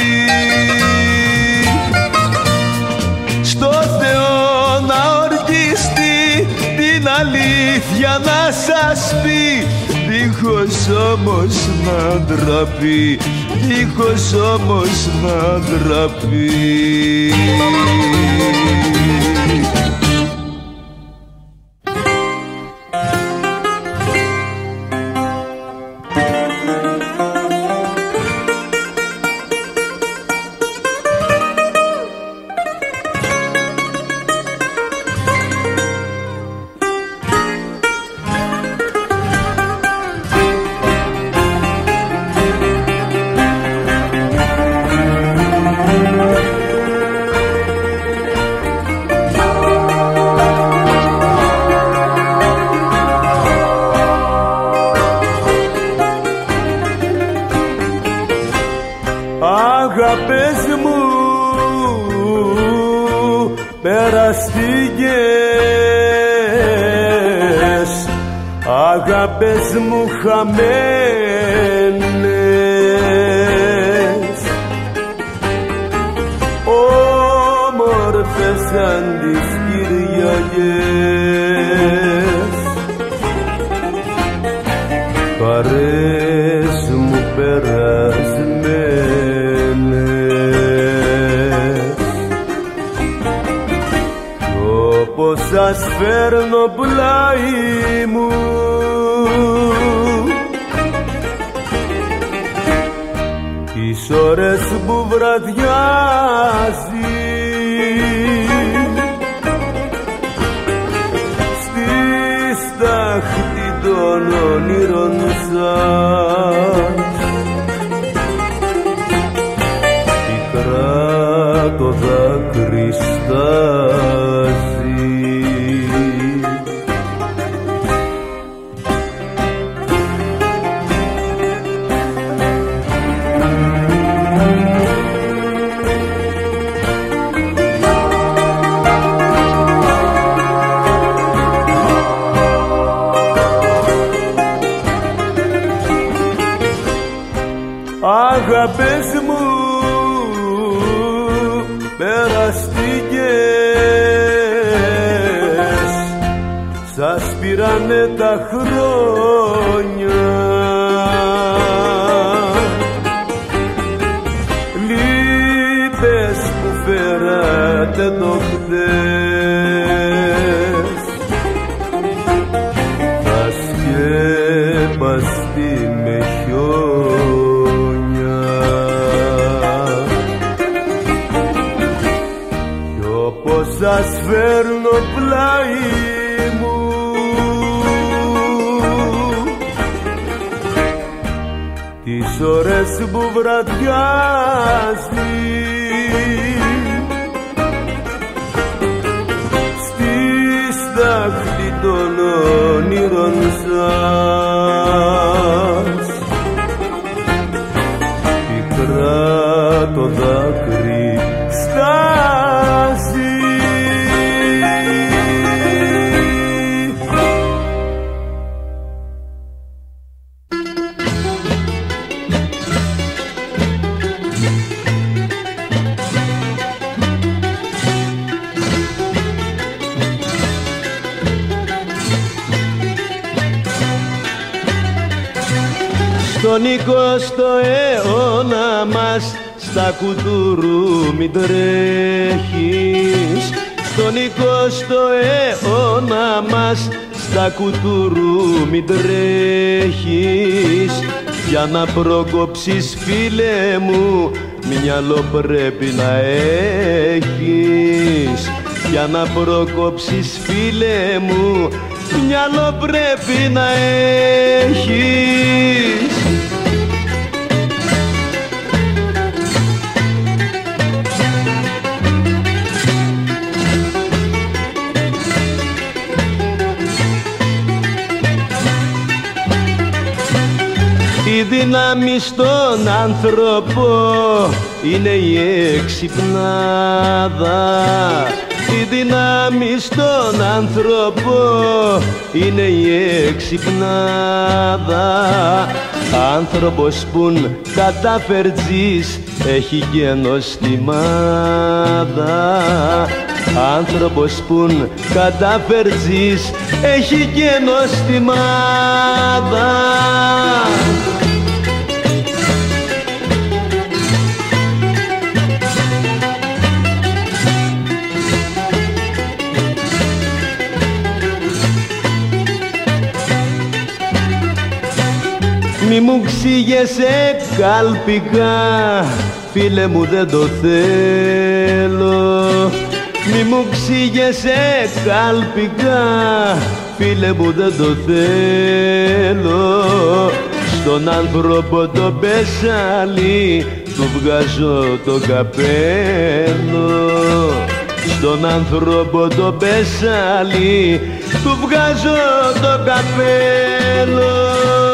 S1: Στο Θεό να ορκιστεί την αλήθεια να σας πει. Δίχως όμως να ντραπεί δίχως όμως να ντραπεί
S4: jamás. Σας πήρανε τα χρόνια bu bırak göz
S1: Στον εικοστό αιώνα μας στα κουτουρού μην τρέχεις. Στον εικοστό αιώνα μας στα κουτουρού μην τρέχεις. Για να προκόψεις φίλε μου μυαλό πρέπει να έχεις. Για να προκόψεις φίλε μου μυαλό πρέπει να έχεις δύναμη στον άνθρωπο είναι η εξυπνάδα. Η δύναμη στον άνθρωπο είναι η εξυπνάδα. Άνθρωπος πουν καταφερτζής έχει και νοστιμάδα Άνθρωπος πουν καταφερτζής έχει και νοστιμάδα Μη μου ξύγεσαι κάλπικα, φίλε μου δεν το θέλω. Μη μου ξύγεσαι κάλπικα, φίλε μου δεν το θέλω. Στον άνθρωπο το πεσάλι, του βγάζω το καπέλο. Στον άνθρωπο το πεσάλι του βγάζω το καπέλο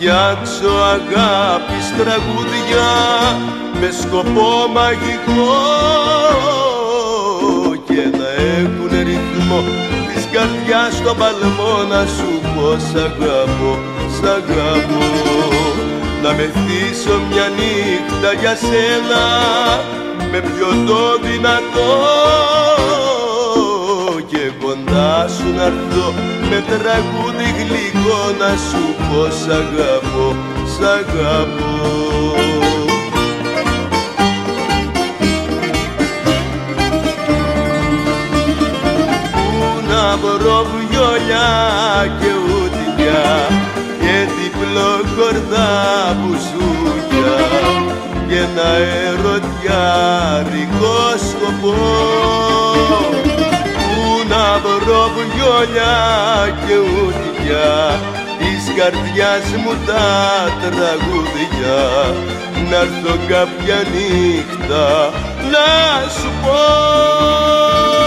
S4: φτιάξω αγάπης τραγούδια με σκοπό μαγικό και να έχουν ρυθμό της καρδιάς στο παλμό να σου πω σ' αγαπώ, σ' αγαπώ. Να μεθύσω μια νύχτα για σένα με το δυνατό και κοντά σου να με τραγούδι γλυκό να σου πω σ' αγαπώ, σ' αγαπώ. Πού να βρω βιολιά και ούτια και διπλό κορδά μπουζούκια και ένα ερωτιάρικο σκοπό. βρω βιολιά και ούτια της καρδιάς μου τα τραγούδια. Να έρθω κάποια νύχτα να σου πω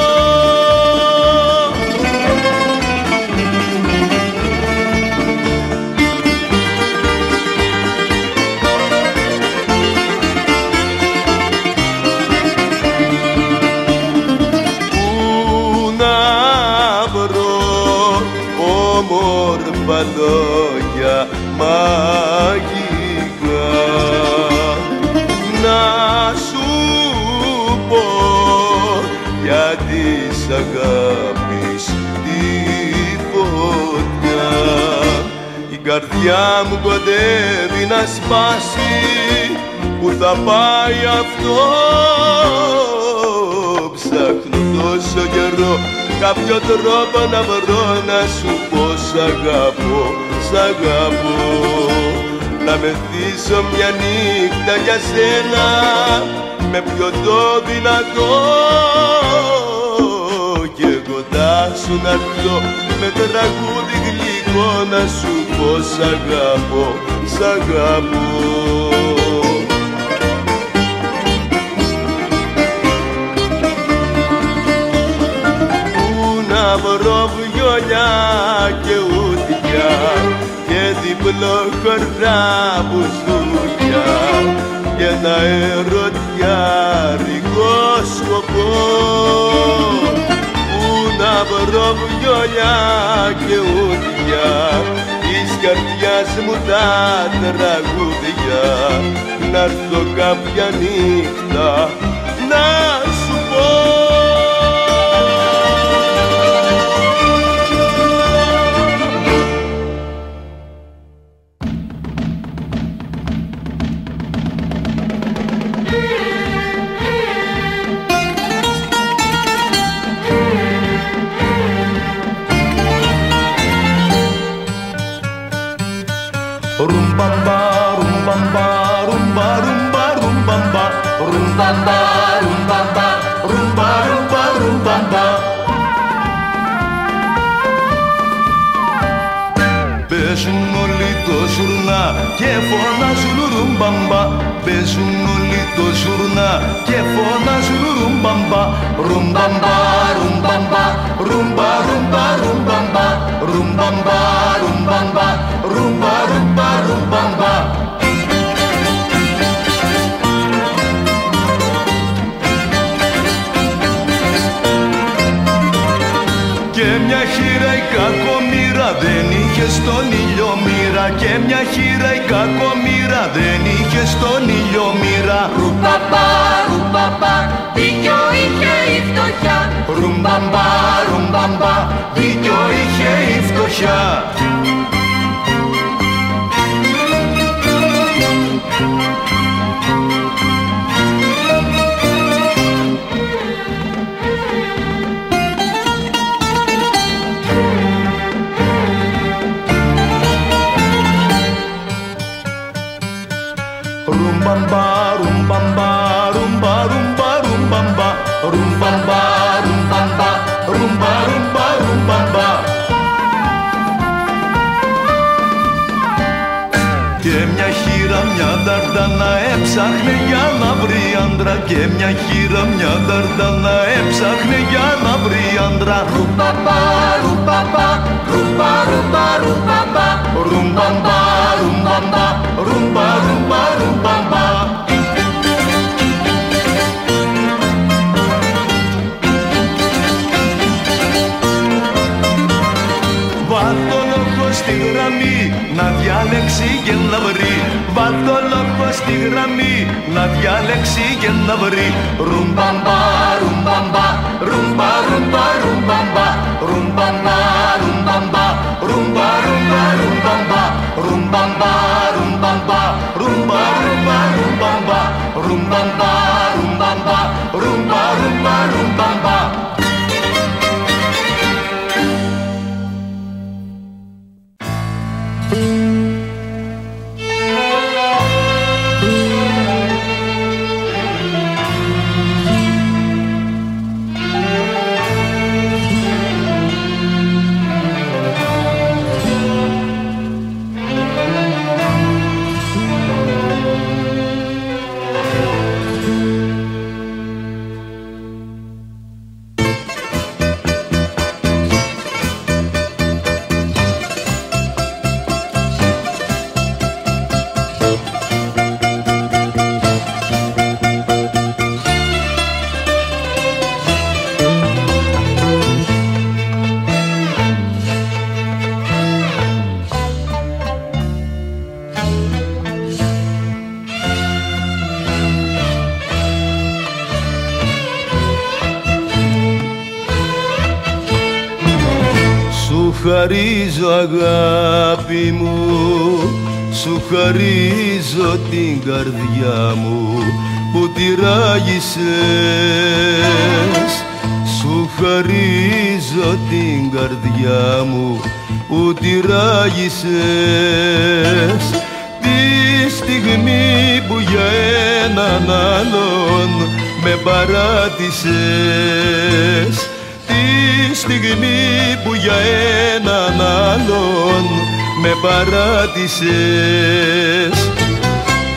S4: όμορφα λόγια μαγικά. Να σου πω για της αγάπης τη φωτιά. Η καρδιά μου κοντεύει να σπάσει. Που θα πάει αυτό ψάχνω τόσο καιρό. Κάποιο τρόπο να βρω να σου πω σ' αγαπώ, σ' αγαπώ. Να μεθύσω μια νύχτα για σένα με το δυνατό. Και κοντά σου να έρθω με τραγούδι γλυκό να σου πω σ' αγαπώ, σ' αγαπώ. Βρω βιολιά και ούτια και διπλό χορδά μπουζούκια και ένα ερωτιάρικο σκοπό. Που να βρω βιολιά και ούτια της καρδιάς μου τα τραγούδια. Να έρθω κάποια νύχτα να
S1: και φωνάζουν ρουμπαμπα Παίζουν όλοι το ζουρνά. Και φωνάζουν ρουμπαμπα Ρουμπαμπα, ρουμπαμπα, ρουμπα, ρουμπα, ρουμπαμπα. Ρουμπαμπα, ρουμπαμπα, ρουμπα, ρουμπα, ρουμπαμπα. Και μια χήρα η κακομήρα δεν είχε στον ήλιο μοίρα Και μια χείρα η κακομήρα δεν είχε στον ήλιο μοίρα.
S2: Ρουμπαμπά, ρουμπαμπά, δίκιο είχε η φτωχιά.
S1: Ρουμπαμπά, ρουμπαμπά, δίκιο είχε η φτωχιά έψαχνε για να βρει άντρα και μια χήρα μια ταρτάνα έψαχνε για να βρει άντρα.
S2: Ρουμπαμπα, ρουμπαμπα, ρουμπα, ρουμπα, ρουμπαμπα
S1: Ρουμπαμπα, ρουμπαμπα, ρουμπα, ρουμπα, ρουμπαμπα στη γραμμή να διάλεξει και να βρει. Βάλ το λόγο στη γραμμή να διάλεξει και να βρει. Ρουμπαμπα, ρουμπαμπα, ρουμπα, ρουμπα, ρουμπαμπα Ρουμπαμπα, ρουμπαμπα, ρουμπα, ρουμπα, ρουμπαμπα Ρουμπαμπα, ρουμπαμπα, ρουμπα, ρουμπα, ρουμπαμπα Ρουμπαμπα, ρουμπαμπα, ρουμπα, ρουμπα, ρουμπαμπα χαρίζω αγάπη μου. Σου χαρίζω την καρδιά μου που τη ράγισες Σου χαρίζω την καρδιά μου που τη ράγισες Τη στιγμή που για έναν άλλον με παράτησες. Τη στιγμή που για έναν άλλον με παράτησες.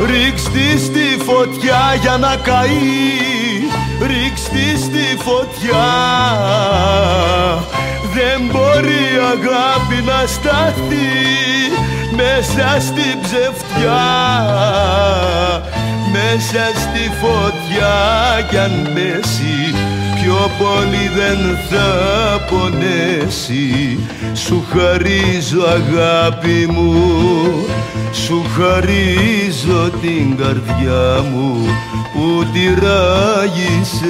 S1: Ρίξ' στη φωτιά για να καεί Ρίξ' στη φωτιά. Δεν μπορεί αγάπη να σταθεί Μέσα στη ψευτιά. Μέσα στη φωτιά κι αν πέσει πιο πολύ δεν θα πονέσει. Σου χαρίζω αγάπη μου. Σου χαρίζω την καρδιά μου που τη ράγισες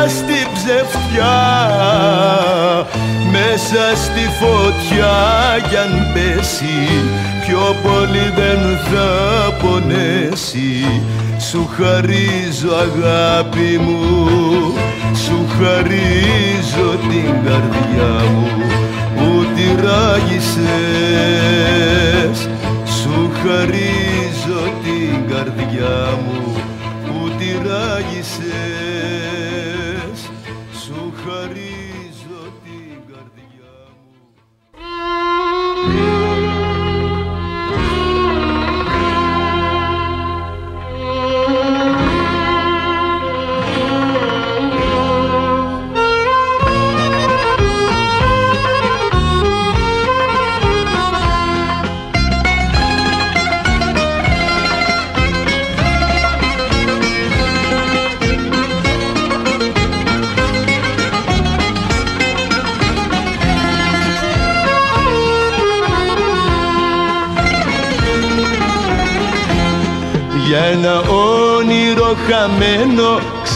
S1: μέσα στη ψευτιά μέσα στη φωτιά κι αν πέσει πιο πολύ δεν θα πονέσει. Σου χαρίζω αγάπη μου σου χαρίζω την καρδιά μου που τη ράγισες σου χαρίζω την καρδιά μου που τη ράγισες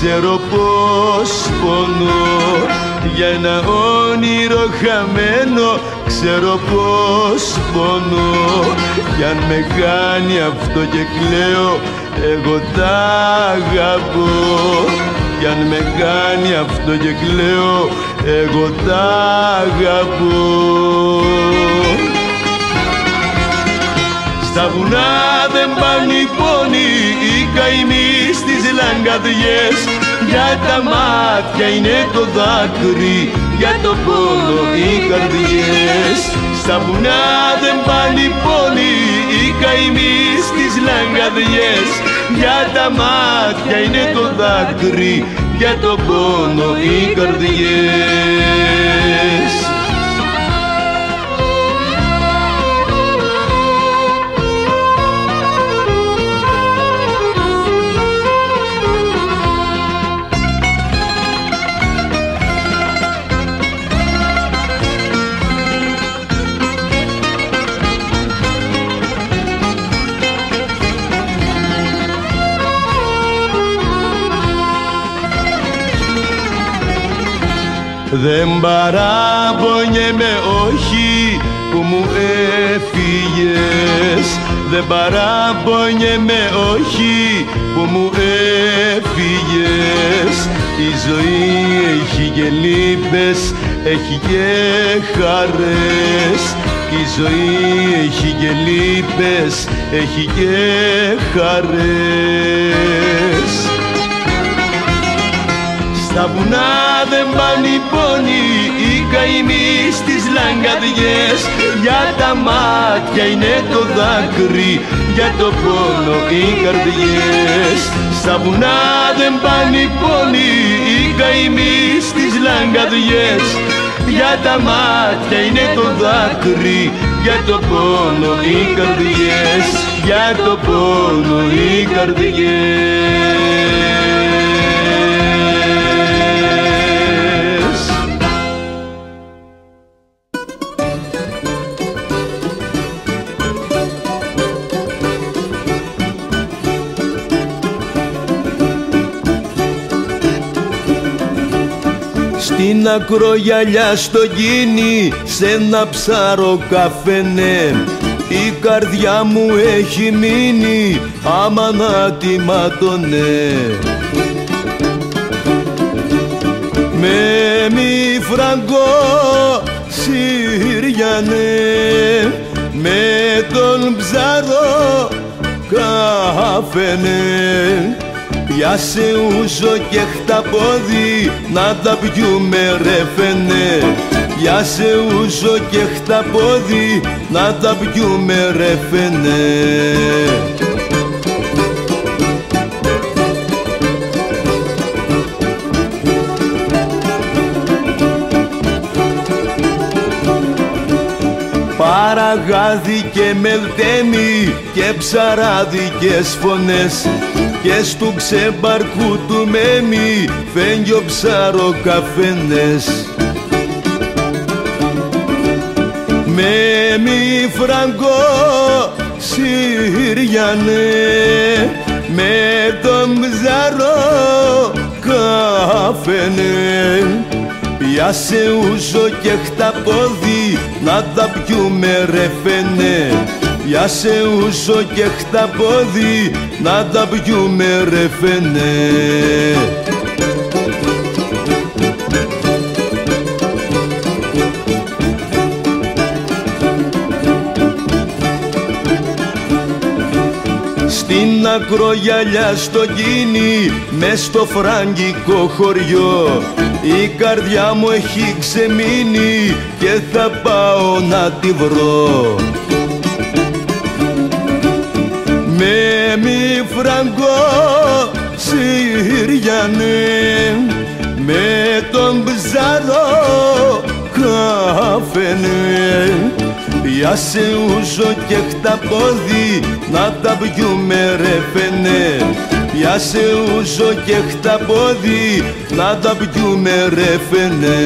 S1: ξέρω πως πονώ για ένα όνειρο χαμένο. Ξέρω πως πονώ κι αν με κάνει αυτό και κλαίω εγώ τα αγαπώ. Κι αν με κάνει αυτό και κλαίω εγώ τα αγαπώ. Στα βουνά δεν πάνε πόνοι οι καημοί στις λαγκαδιές Για τα μάτια είναι το δάκρυ, για το πόνο οι καρδιές. Στα βουνά δεν πάνε πόνοι οι καημοί στις λαγκαδιές. Για τα μάτια είναι το δάκρυ, για το πόνο οι καρδιές Δεν παράπονιέμαι όχι που μου έφυγες. Δεν παράπονιέμαι όχι που μου έφυγες. Η ζωή έχει και λύπες, έχει και χαρές. Η ζωή έχει και λύπες, έχει και χαρές. Στα βουνά δεν πάνε πόνοι οι καημοί στις λαγκαδιές. Για τα μάτια είναι το δάκρυ, για το πόνο οι καρδιές. Στα βουνά δεν πάνε πόνοι οι καημοί στις λαγκαδιές. Για τα μάτια είναι το δάκρυ, για το πόνο οι καρδιές. Για το πόνο οι καρδιές Στην ακρογιαλιά στο κίνη σε ένα ψάρο καφενέ. Η καρδιά μου έχει μείνει άμα να τη ματωνέ Με μη φραγκό Συριανέ με τον ψάρο καφενέ Πιάσε ούζο και χταπόδι να τα πιούμε ρε φαινέ Πιάσε ούζο και χταπόδι να τα πιούμε ρε φαινέ Παραγάδι και μελτέμι και ψαράδικες φωνές και στου ξεμπαρκού του μέμι φέγγιο ψάρο καφένες Μέμι φραγκό Συριανέ με τον ψάρο καφένε Πιάσε ούζο και χταπόδι να τα πιούμε ρε φαινέ Πιάσε ούσο και χταπόδι να τα πιούμε ρε φαινέ Στην ακρογιαλιά στο κίνη, μες στο φραγκικό χωριό. Η καρδιά μου έχει ξεμείνει και θα πάω να τη βρω με μη φραγκό Συριανέ με τον ψαρό καφενέ. Πιάσε ούζο και χταπόδι να τα πιούμε ρε φαινέ Πιάσε ούζο και χταπόδι να τα πιούμε ρε φαινέ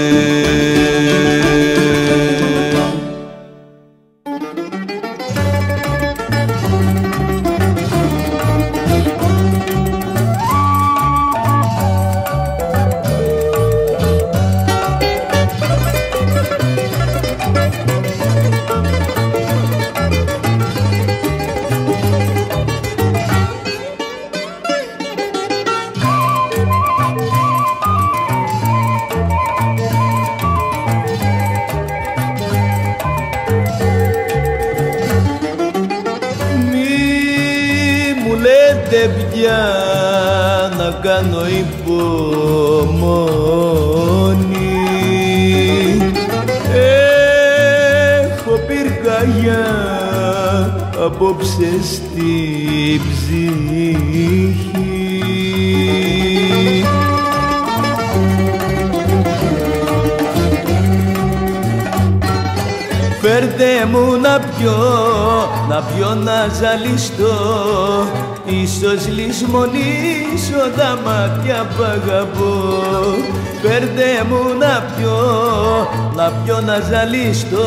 S1: να πιω να ζαλιστώ.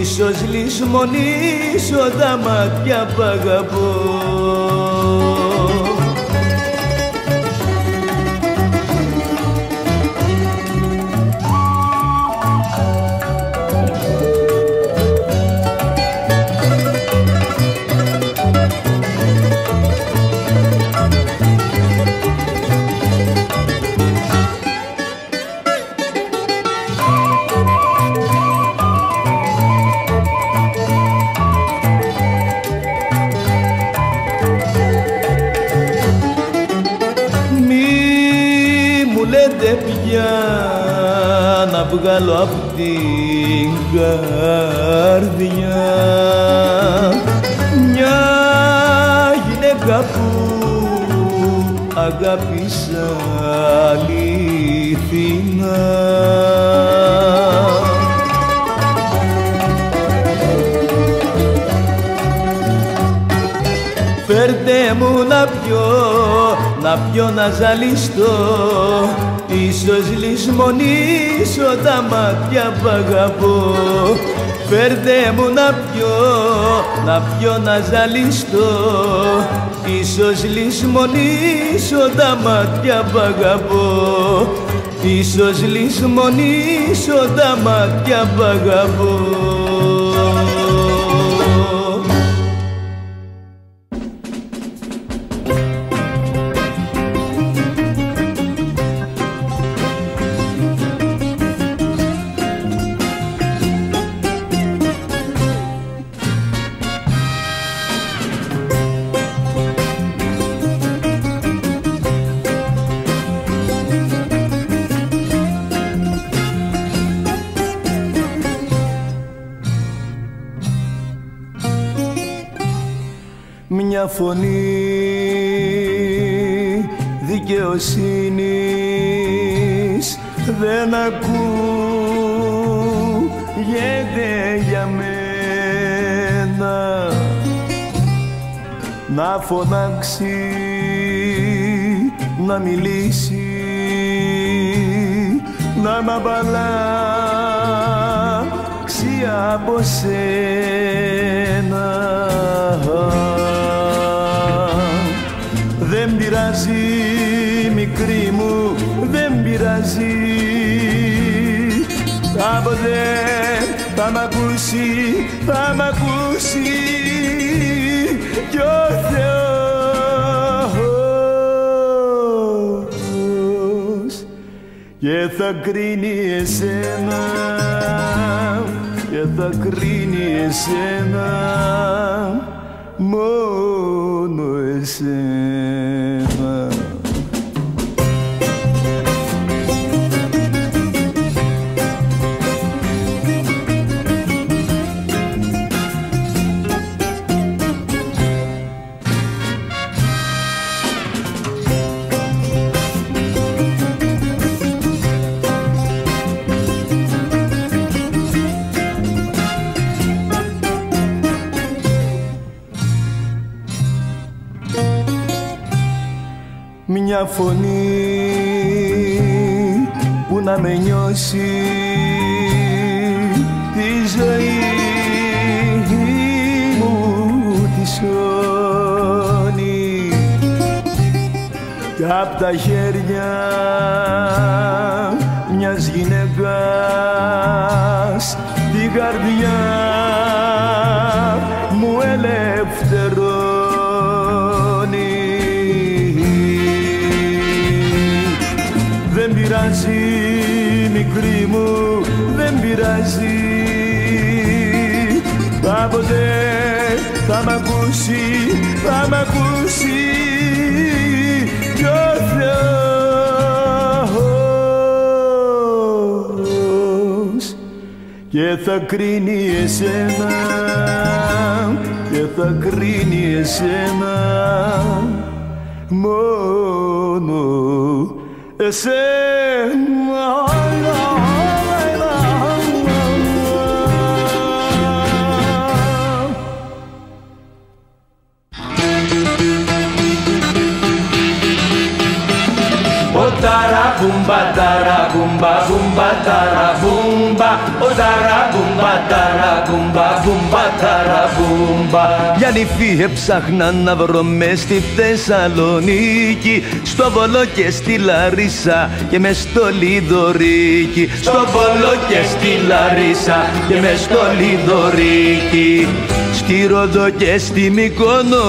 S1: Ίσως λησμονήσω τα μάτια που αγαπώ βγάλω απ' την καρδιά. Μια γυναίκα που αγάπησα αληθινά. Φέρτε μου να πιω, να πιω να ζαλιστώ Ίσως λησμονήσω τα μάτια που αγαπώ. Φέρτε μου να πιω, να πιω να ζαλιστώ. Ίσως λησμονήσω τα μάτια που αγαπώ. Ίσως λησμονήσω τα μάτια που αγαπώ φωνή. Δικαιοσύνης δεν ακούγεται για μένα. Να φωνάξει να μιλήσει να μ' απαλλάξει από σένα πειράζει μικρή μου, δεν πειράζει. Κάποτε θα μ' ακούσει, θα μ' ακούσει κι ο Θεός. Και θα κρίνει εσένα και θα κρίνει εσένα μόνο εσένα μια φωνή που να με νιώσει τη ζωή μου τη σώνει. Κι απ' τα χέρια μιας γυναίκας την καρδιά μικρή μου δεν πειράζει. Κάποτε θα μ' ακούσει, θα μ' ακούσει. Κι ο Θεός και θα κρίνει εσένα και θα κρίνει εσένα μόνο εσένα
S2: bumba tara bumba bumba tara bumba ο ταρα bumba ταρα bumba bumba ταρα bumba
S1: Για νυφή έψαχνα να βρω μες στη Θεσσαλονίκη Στο Βολό και στη Λαρίσα και μες στο Λιδωρίκι.
S2: Στο Βολό και στη Λαρίσα και μες στο Λιδωρίκι.
S1: Στη Ρόδο και στη Μύκονο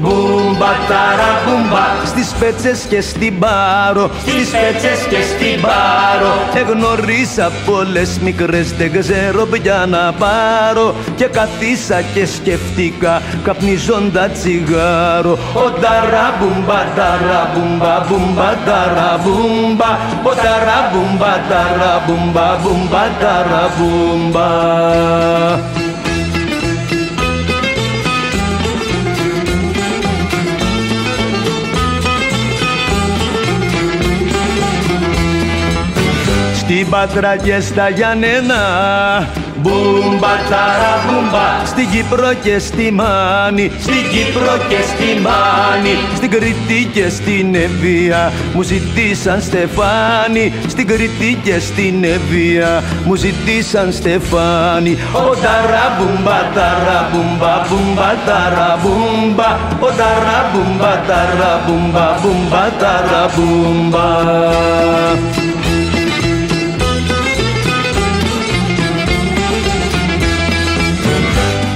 S2: Μπούμπα ταραμπούμπα
S1: Στις Σπέτσες και στην Πάρο.
S2: Στις Σπέτσες και στην Πάρο.
S1: Εγνωρίσα πολλές μικρές δεν ξέρω ποια να πάρω. Και καθίσα και σκεφτήκα καπνίζοντας τσιγάρο.
S2: Ο ταραμπούμπα ταραμπούμπα μπούμπα ταραμπούμπα Ο ταραμπούμπα ταραμπούμπα μπούμπα ταραμπούμπα
S1: Στην Πάτρα και στα Γιάννενα.
S2: Μπούμπα ταραμπούμπα
S1: Στην Κύπρο και στη Μάνη.
S2: Στην Κύπρο και στη Μάνη.
S1: Στην Κρήτη και στην Ευβία Μου ζητήσαν στεφάνι. Στην Κρήτη και στην Ευβία Μου ζητήσαν στεφάνι.
S2: Ο ταραμπούμπα ταραμπούμπα μπούμπα ταραμπούμπα Ο ταραμπούμπα ταραμπούμπα μπούμπα ταραμπούμπα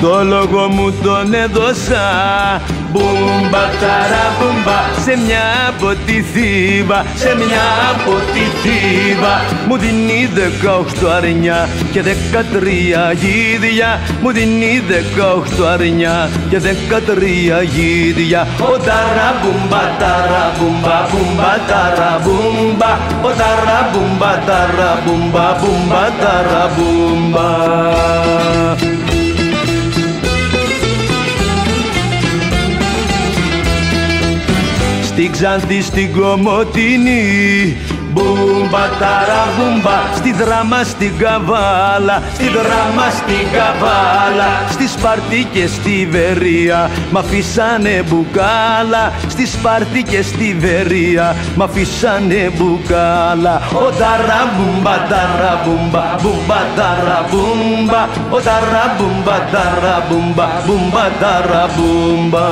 S1: Το λόγο μου τον έδωσα.
S2: Μπούμπα ταραμπούμπα
S1: σε μια από τη Θήβα
S2: Σε μια από τη θύβα
S1: Μου δίνει δεκαοχτώ αρνιά και δεκατρία γίδια. Μου δίνει δεκαοχτώ αρνιά και δεκατρία γίδια.
S2: Ο ταραμπούμπα ταραμπούμπα μπούμπα ταραμπούμπα Ο ταραμπούμπα ταραμπούμπα μπούμπα ταραμπούμπα
S1: Ξάνθη στην Κομωτινή
S2: Μπούμπα ταραμπούμπα
S1: Στη Δράμα στην Καβάλα.
S2: Στη Δράμα στην Καβάλα.
S1: Στη Σπάρτη και στη Βέροια. Μ' αφήσανε μπουκάλα. Στη Σπάρτη και στη Βέροια. Μ' αφήσανε μπουκάλα.
S2: Ο ταραμπούμπα ταραμπούμπα μπούμπα. Ταραμπούμπα Ο ταραμπούμπα ταραμπούμπα μπούμπα. Ταραμπούμπα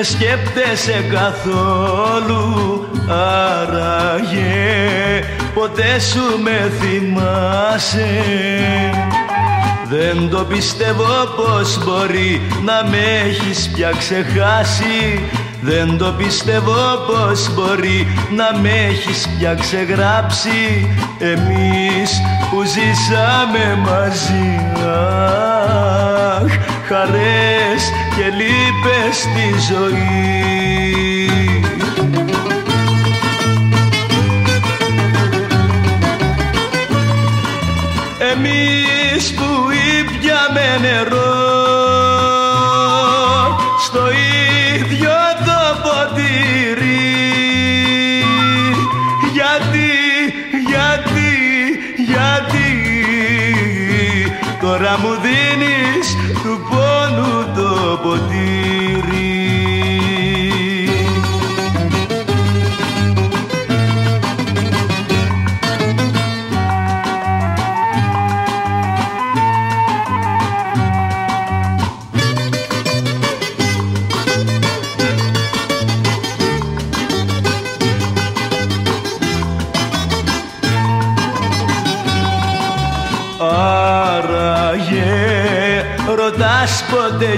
S1: με σκέπτεσαι καθόλου Άραγε. Ποτέ σου με θυμάσαι. Δεν το πιστεύω πως μπορεί να με έχεις πια ξεχάσει Δεν το πιστεύω πως μπορεί να με έχεις πια ξεγράψει. Εμείς που ζήσαμε μαζί Αχ, χαρές και λύπες στη ζωή. Εμείς που ήπιαμε νερό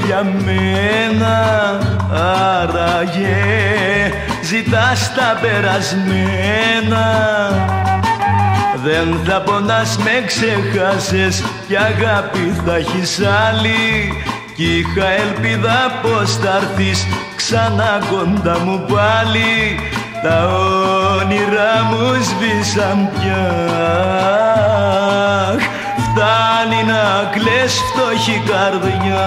S1: για μένα Άραγε. Ζητάς τα περασμένα. Δεν θα πονάς με ξεχάσες. Κι αγάπη θα έχεις άλλη. Κι είχα ελπίδα πως θα έρθεις ξανά κοντά μου πάλι. Τα όνειρα μου σβήσαν πια Φτάνει να κλαις φτωχή καρδιά.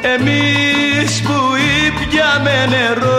S1: Εμείς που ήπιαμε νερό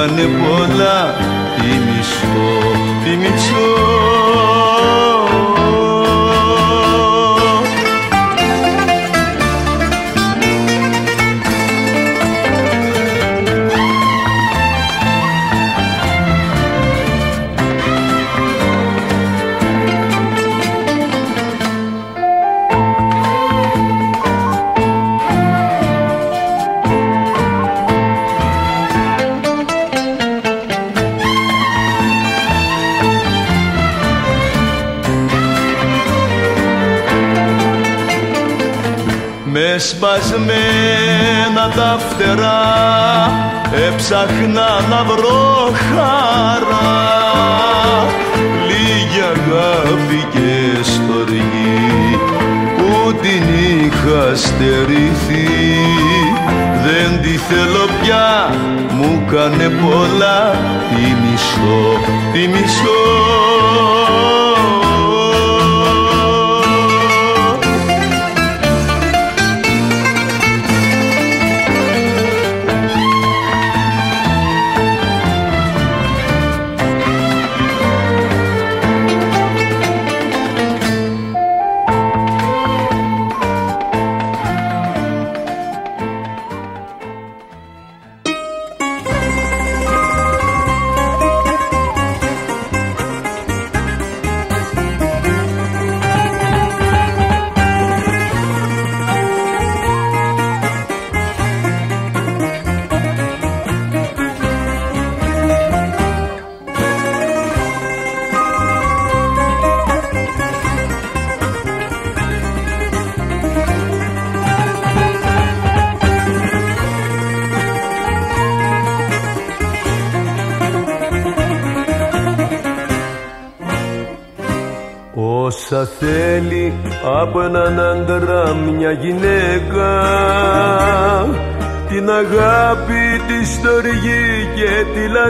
S1: μου κάνε σπασμένα τα φτερά έψαχνα να βρω χαρά. Λίγη αγάπη και στοργή που την είχα στερηθεί. Δεν τη θέλω πια μου κάνε πολλά τη μισώ, τη μισώ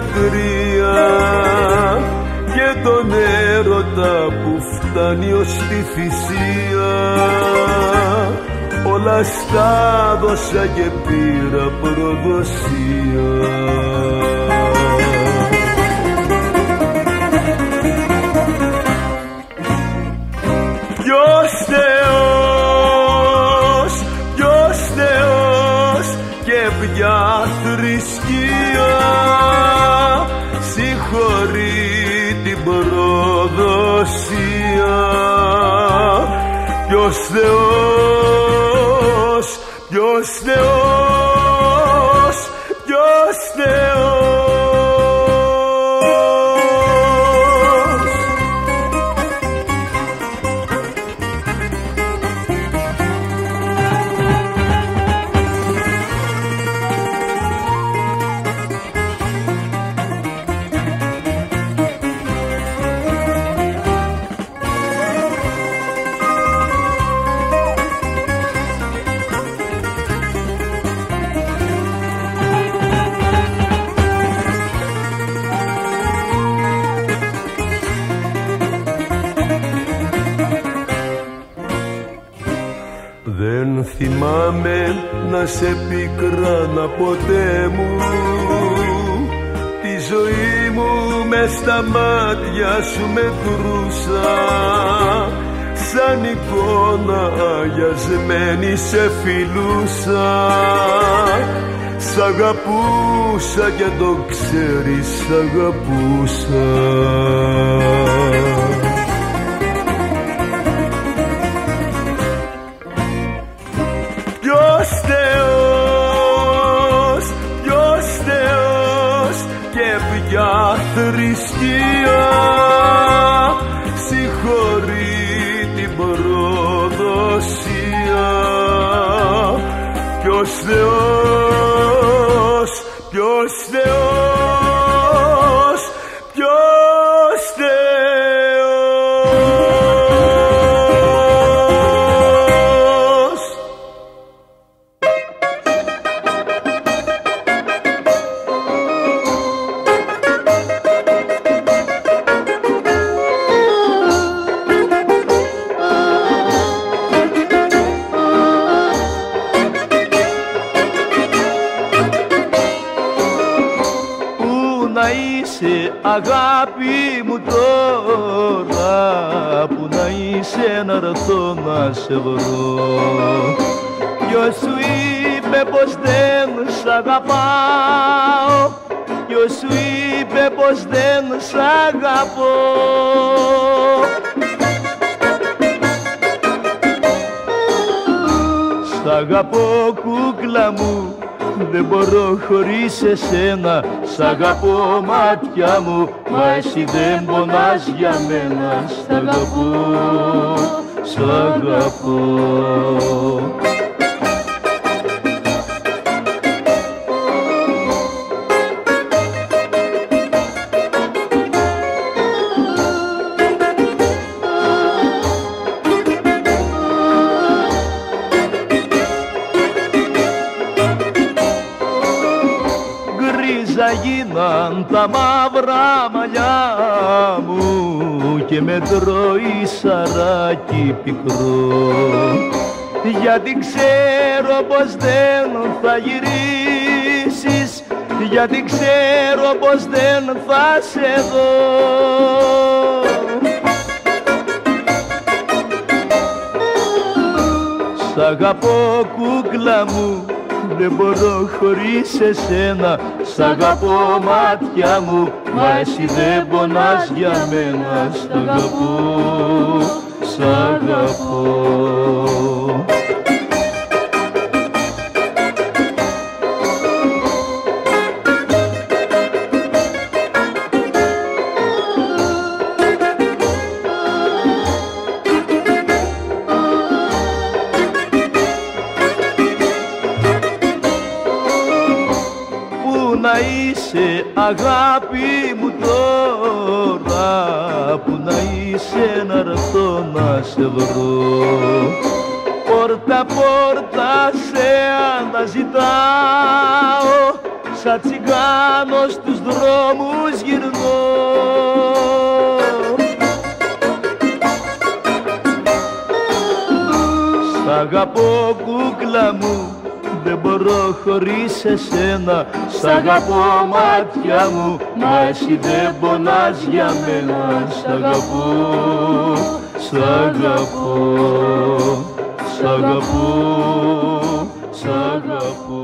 S1: και τη λατρεία Και τον έρωτα που φτάνει ως τη θυσία. Όλα στα δώσα και πήρα προδοσία
S4: ξέρεις σ'
S1: αγαπάω. Ποιος σου είπε πως δεν σ' αγαπώ. Σ' αγαπώ κούκλα μου. Δεν μπορώ χωρίς εσένα. Σ' αγαπώ μάτια μου. Μα εσύ δεν πονάς για μένα. Σ' αγαπώ σ' αγαπώ γίναν τα μαύρα μαλλιά μου και με τρώει σαράκι πικρό. Γιατί ξέρω πως δεν θα γυρίσεις γιατί ξέρω πως δεν θα σε δω. Σ' αγαπώ κούκλα μου δεν μπορώ χωρίς εσένα Σ' αγαπώ μάτια μου Μα εσύ δεν πονάς για μένα. Σ' αγαπώ, σ' αγαπώ αγάπη μου τώρα που να είσαι να έρθω να σε βρω. Πόρτα πόρτα σε αναζητάω σαν τσιγκάνος τους δρόμους γυρνώ. Σ' αγαπώ κούκλα μου δεν μπορώ χωρίς εσένα Σ' αγαπώ μάτια μου Μα εσύ δεν πονάς για μένα Σ' αγαπώ, σ' αγαπώ Σ' αγαπώ, σ' αγαπώ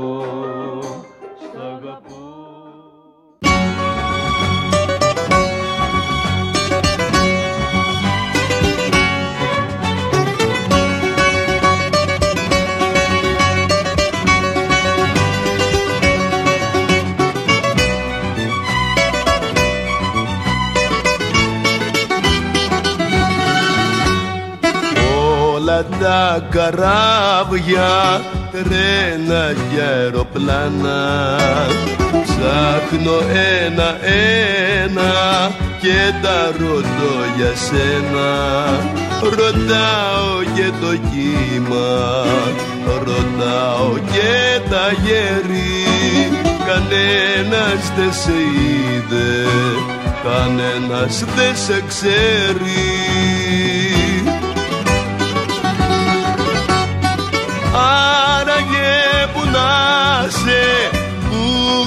S1: τα καράβια, τρένα και αεροπλάνα Ψάχνω ένα-ένα και τα ρωτώ για σένα Ρωτάω και το κύμα, ρωτάω και τα γέρι Κανένας δεν σε είδε, κανένας δεν σε ξέρει να σε, που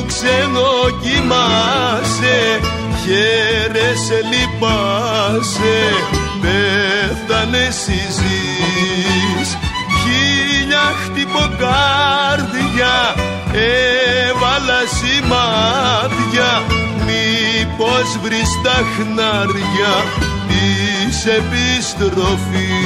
S1: ξένο κοιμάσαι Χαίρεσαι, λυπάσαι, πέφτανε συζείς. Χίλια χτυποκάρδια έβαλα σημάδια. Μήπως βρεις τα χνάρια της επιστροφής;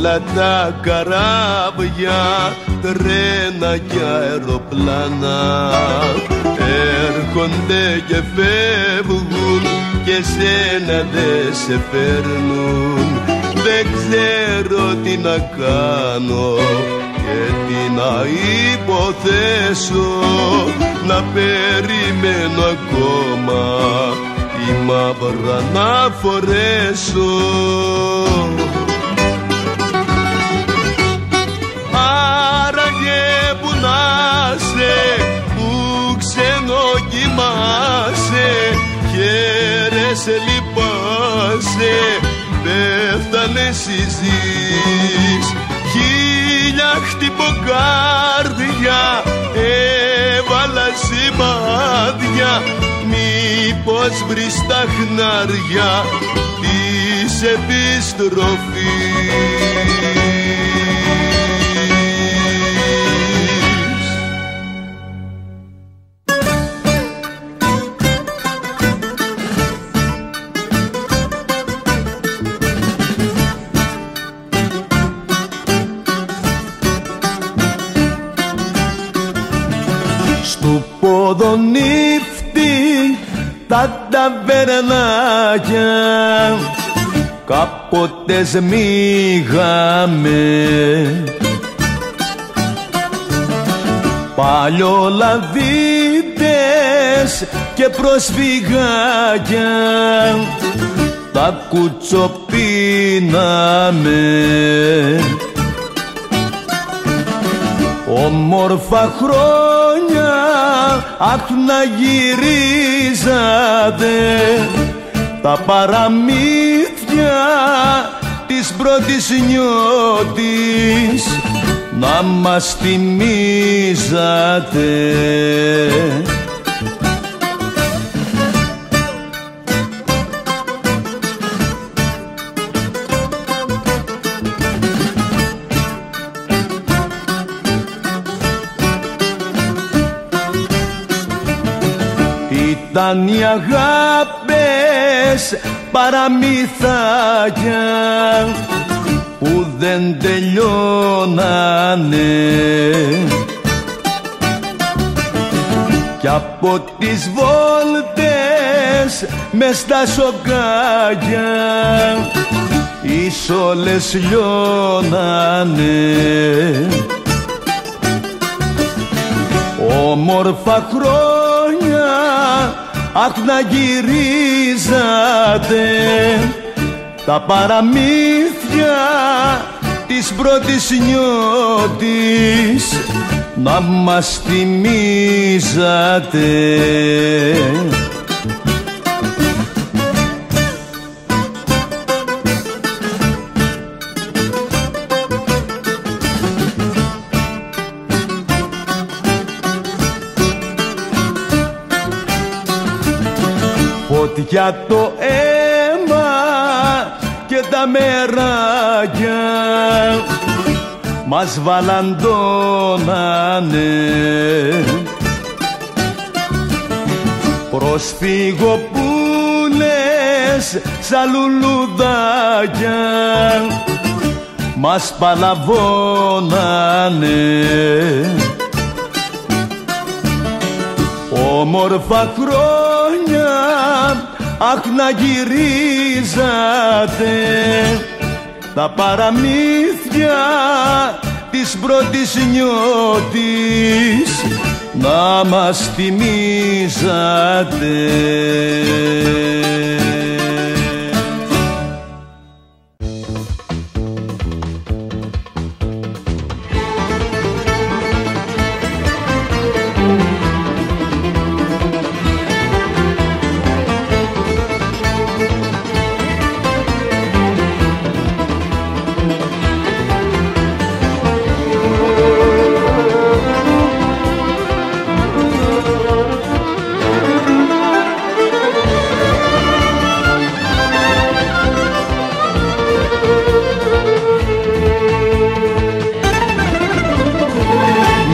S1: Όλα τα καράβια, τρένα και αεροπλάνα. Έρχονται και φεύγουν και σένα δε σε φέρνουν δεν ξέρω τι να κάνω και τι να υποθέσω. Να περιμένω ακόμα η μαύρα να φορέσω λυπάσαι πέφτανε συζείς χίλια χτυποκάρδια έβαλα σημάδια. Μήπως βρεις τα χνάρια της επιστροφής τα ταβερνάκια κάποτε σμίγαμε. Παλιολαδίτες και προσφυγάκια. Τα κουτσοπίναμε. Όμορφα χρόνια αχ να γυρίζατε τα παραμύθια της πρώτης νιώτης να μας θυμίζατε ήταν οι αγάπες παραμύθακια που δεν τελειώνανε. Κι από τις βόλτες μες στα σοκάκια οι σόλες λιώνανε. Όμορφα χρόνια αχ να γυρίζατε τα παραμύθια της πρώτης νιώτης. Να μας θυμίζατε για το αίμα και τα μεράκια. Μας βαλαντώνανε προσφύγω που λες σαν λουλουδάκια. Μας παλαβώνανε. Όμορφα χρόνια αχ να γυρίζατε τα παραμύθια της πρώτης νιώτης. Να μας θυμίζατε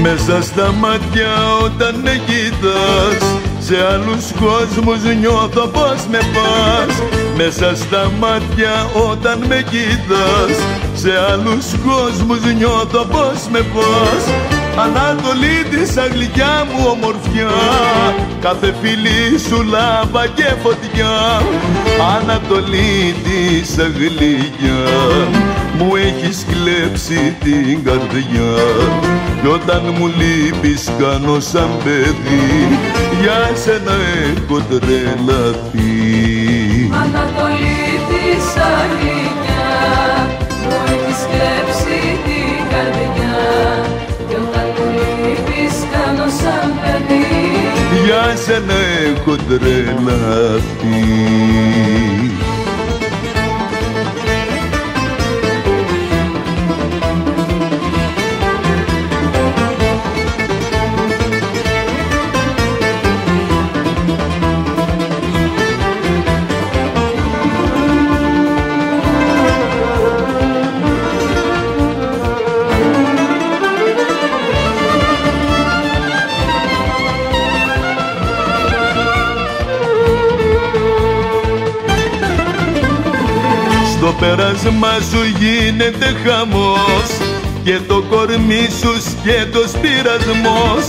S1: Μέσα στα μάτια όταν με κοιτάς Σε άλλους κόσμους νιώθω πως με πας. Μέσα στα μάτια όταν με κοιτάς. Σε άλλους κόσμους νιώθω πως με πας. Ανατολή της αγλικιά μου ομορφιά. Κάθε φίλη σου λάβα και φωτιά. Ανατολή της αγλικιά μου έχεις κλέψει την καρδιά κι όταν μου λείπεις κάνω σαν παιδί. Για σένα έχω τρελαθεί.
S5: Ανατολή της αγγλικιά μου έχεις κλέψει την καρδιά. Κι όταν μου λείπεις κάνω σαν παιδί.
S1: Για σένα έχω τρελαθεί πέρασμα σου γίνεται χαμός. Και το κορμί σου σκέτος πειρασμός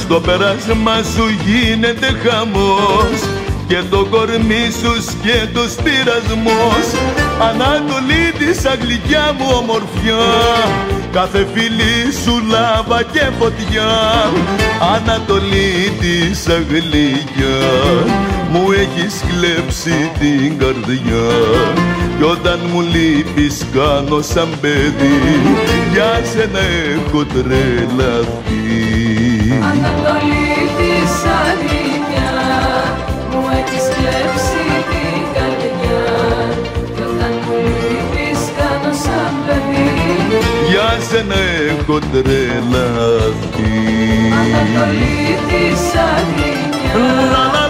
S1: Στο πέρασμα σου γίνεται χαμός. Και το κορμί σου σκέτος πειρασμός Ανατολή της αγγλικιά μου ομορφιά. Κάθε φίλη σου λάβα και φωτιά. Ανατολή της αγγλικιά. Μου έχεις κλέψει την καρδιά κι όταν μου λείπεις κάνω σαν παιδί. Για σένα έχω τρελαθεί.
S5: Ανατολή της αλήθεια μου έχεις κλέψει την καρδιά. Κι όταν μου λείπεις κάνω σαν παιδί.
S1: Για σένα έχω τρελαθεί.
S5: Ανατολή της αλήθεια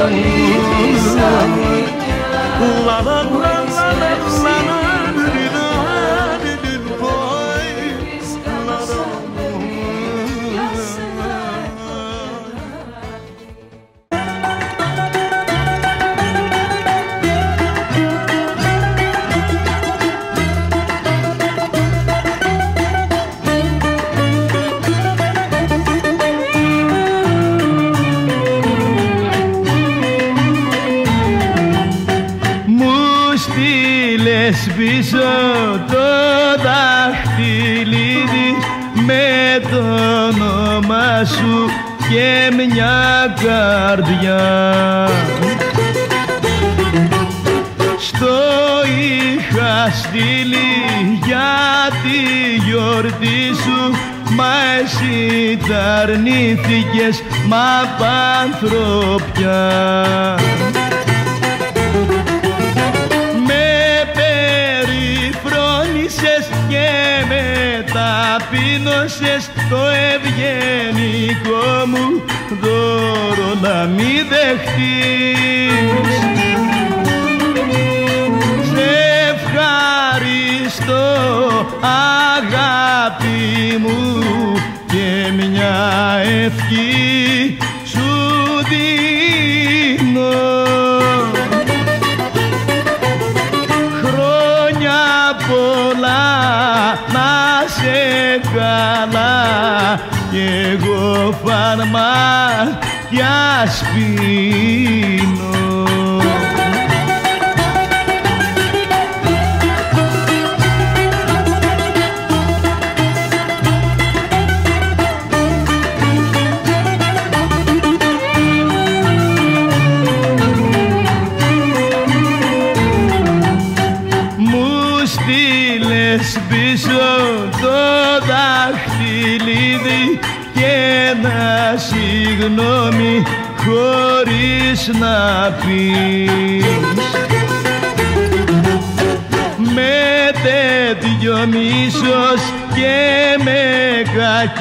S5: Ανατολή της αλήθεια
S1: σου Μα εσύ τα αρνήθηκες μα πανθρωπιά
S6: φαρμάκια σπίνω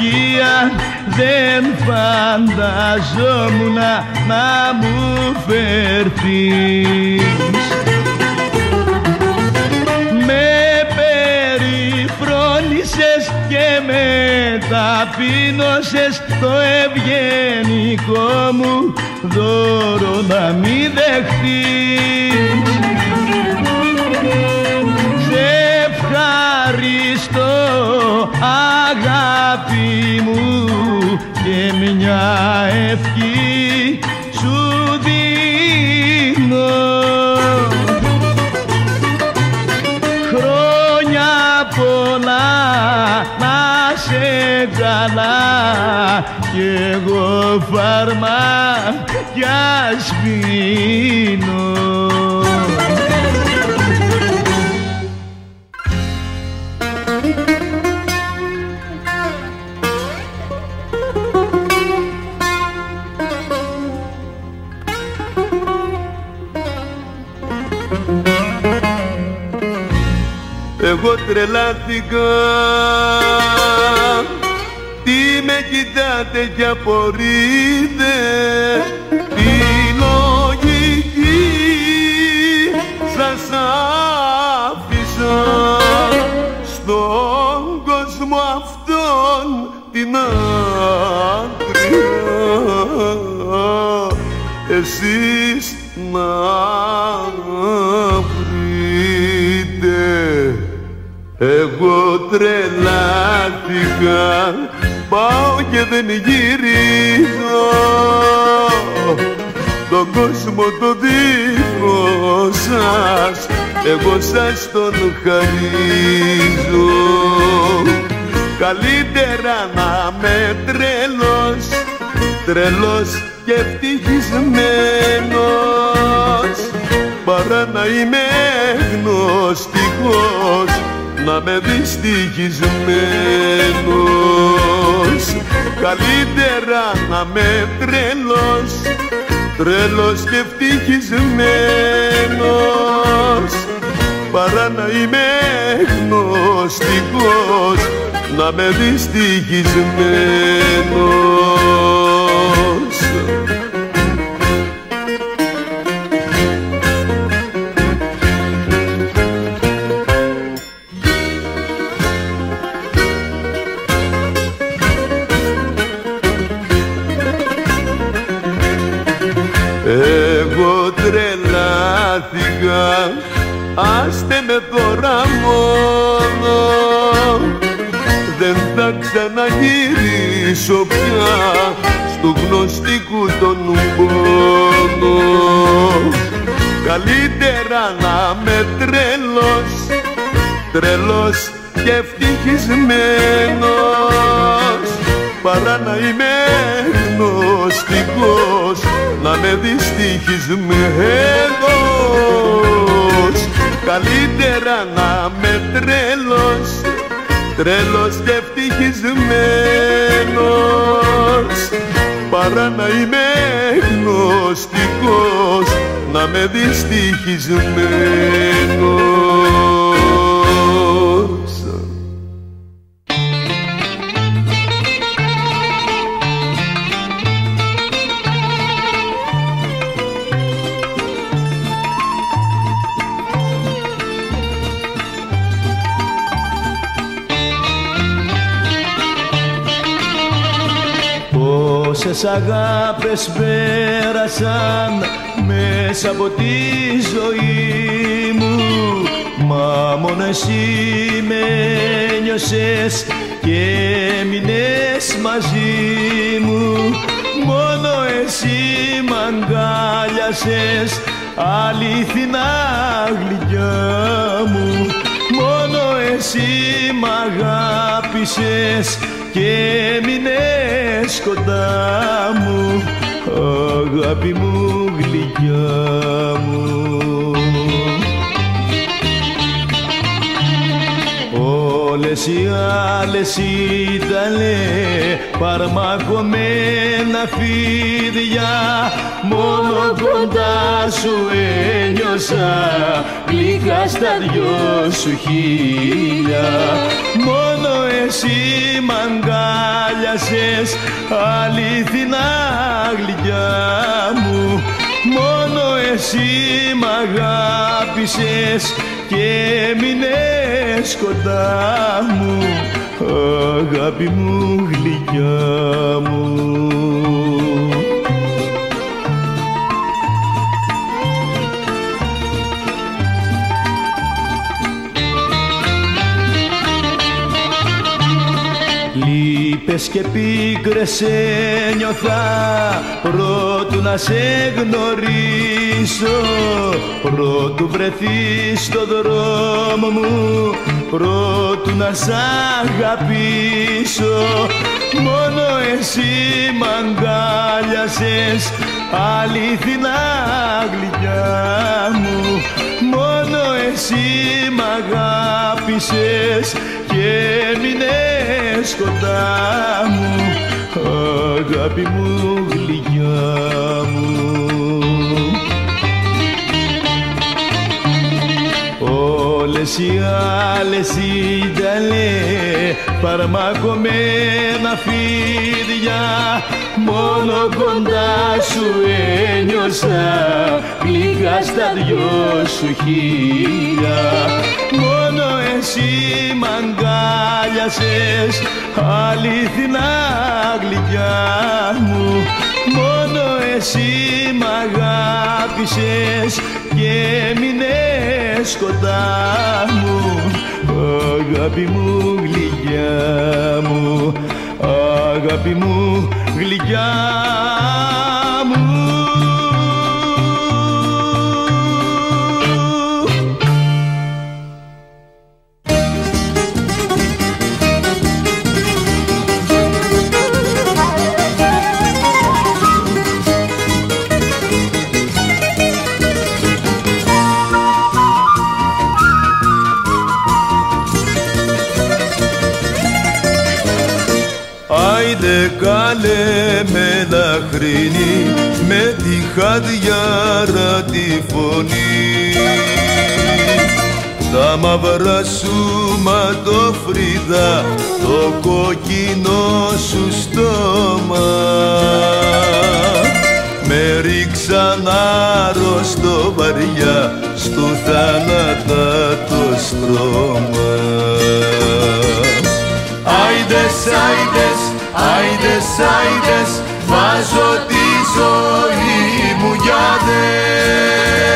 S6: κακία δεν φανταζόμουν να μου φερθείς και με ταπείνωσες το ευγενικό μου δώρο να μην δεχτείς ευχαριστώ αγάπη μου και μια ευχή σου δίνω. Να σε καλά κι εγώ φαρμάκια σπίνω
S1: εγώ τρελάθηκα Τι με κοιτάτε κι απορείτε Τι λογική σας άφησα. Στον κόσμο αυτόν την άκρη εσείς να Εγώ τρελάθηκα Πάω και δεν γυρίζω. Τον κόσμο το δίχω σας Εγώ σας τον χαρίζω. Καλύτερα να με τρελός Τρελός και ευτυχισμένος Παρά να είμαι γνωστικός να με δυστυχισμένος καλύτερα να με τρελός τρελός και ευτυχισμένος. Παρά να είμαι γνωστικός να με δυστυχισμένος άστε με τώρα μόνο. Δεν θα ξαναγυρίσω πια στο γνωστικού τον πόνο καλύτερα να με τρελός τρελός και ευτυχισμένος παρά να είμαι γνωστικός να με δυστυχισμένος καλύτερα να με τρέλος τρέλος και ευτυχισμένος. Παρά να είμαι γνωστικός να με δυστυχισμένος Πόσες αγάπες πέρασαν μέσα από τη ζωή μου Μα μόνο εσύ με νιώσες και έμεινες μαζί μου. Μόνο εσύ μ' αγκάλιασες αληθινά γλυκιά μου. Μόνο εσύ μ' αγάπησες και έμεινες κοντά μου αγάπη μου γλυκιά μου. Όλες οι άλλες ήτανε παρμακωμένα φίδια μόνο κοντά σου ένιωσα γλυκά στα δυο σου χίλια μόνο εσύ μ' αγκάλιασες αληθινά γλυκιά μου. Μόνο εσύ μ' αγάπησες και έμεινες κοντά μου. Αγάπη μου γλυκιά μου Λύπες και πίκρες ένιωθα πρώτου να σε γνωρίσω. Πρώτου βρεθείς στο δρόμο μου πρώτου να σ' αγαπήσω. Μόνο εσύ μ' αγκάλιασες αληθινά γλυκιά μου. Μόνο εσύ μ' αγάπησες και έμεινες κοντά μου αγάπη μου γλυκιά μου άλλες ήτανε παρμακωμένα φίδια. Μόνο κοντά σου ένιωσα γλυκά στα δυο σου χίλια μόνο εσύ μ' αγκάλιασες αληθινά γλυκιά μου. Μόνο εσύ μ' αγάπησες και έμεινες κοντά μου αγάπη μου γλυκιά μου αγάπη μου γλυκιά
S4: καλέ με λαχρινή με τη χαδιάρα τη φωνή. Τα μαύρα σου ματοφρίδα το κόκκινο σου στόμα. Με ρίξαν άρρωστο βαριά στο θάνατα το στρώμα. Άιντες, άιντες, άιντες, άιντες Βάζω τη ζωή μου για δες.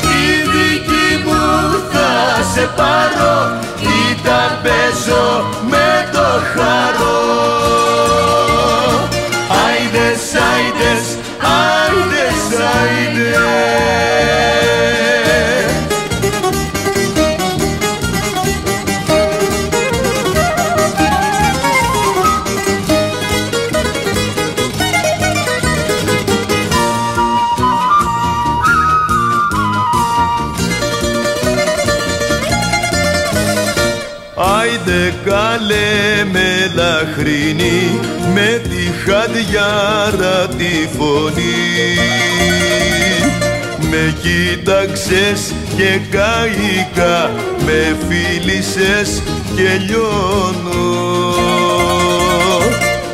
S4: Τη δική μου θα σε πάρω Ή τα παίζω με το χαρό. Άιντες, άιντες, άιντες, άιντες Άιντε καλέ με λαχρινή με τη χαδιάρα τη φωνή. Με κοίταξες και καήκα με φίλησες και λιώνω.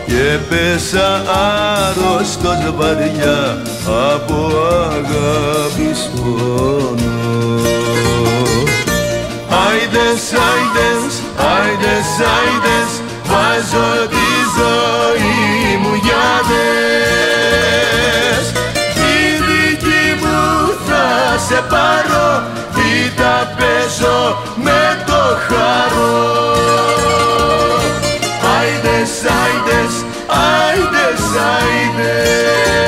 S4: Και πέσα άρρωστος βαριά από αγάπης πόνο. Άιντες, άιντες, Άιντες, άιντες, βάζω τη ζωή μου για δες.
S1: Τη δική μου θα σε πάρω ή τα παίζω με το χαρό. Άιντες, άιντες, άιντες, άιντες.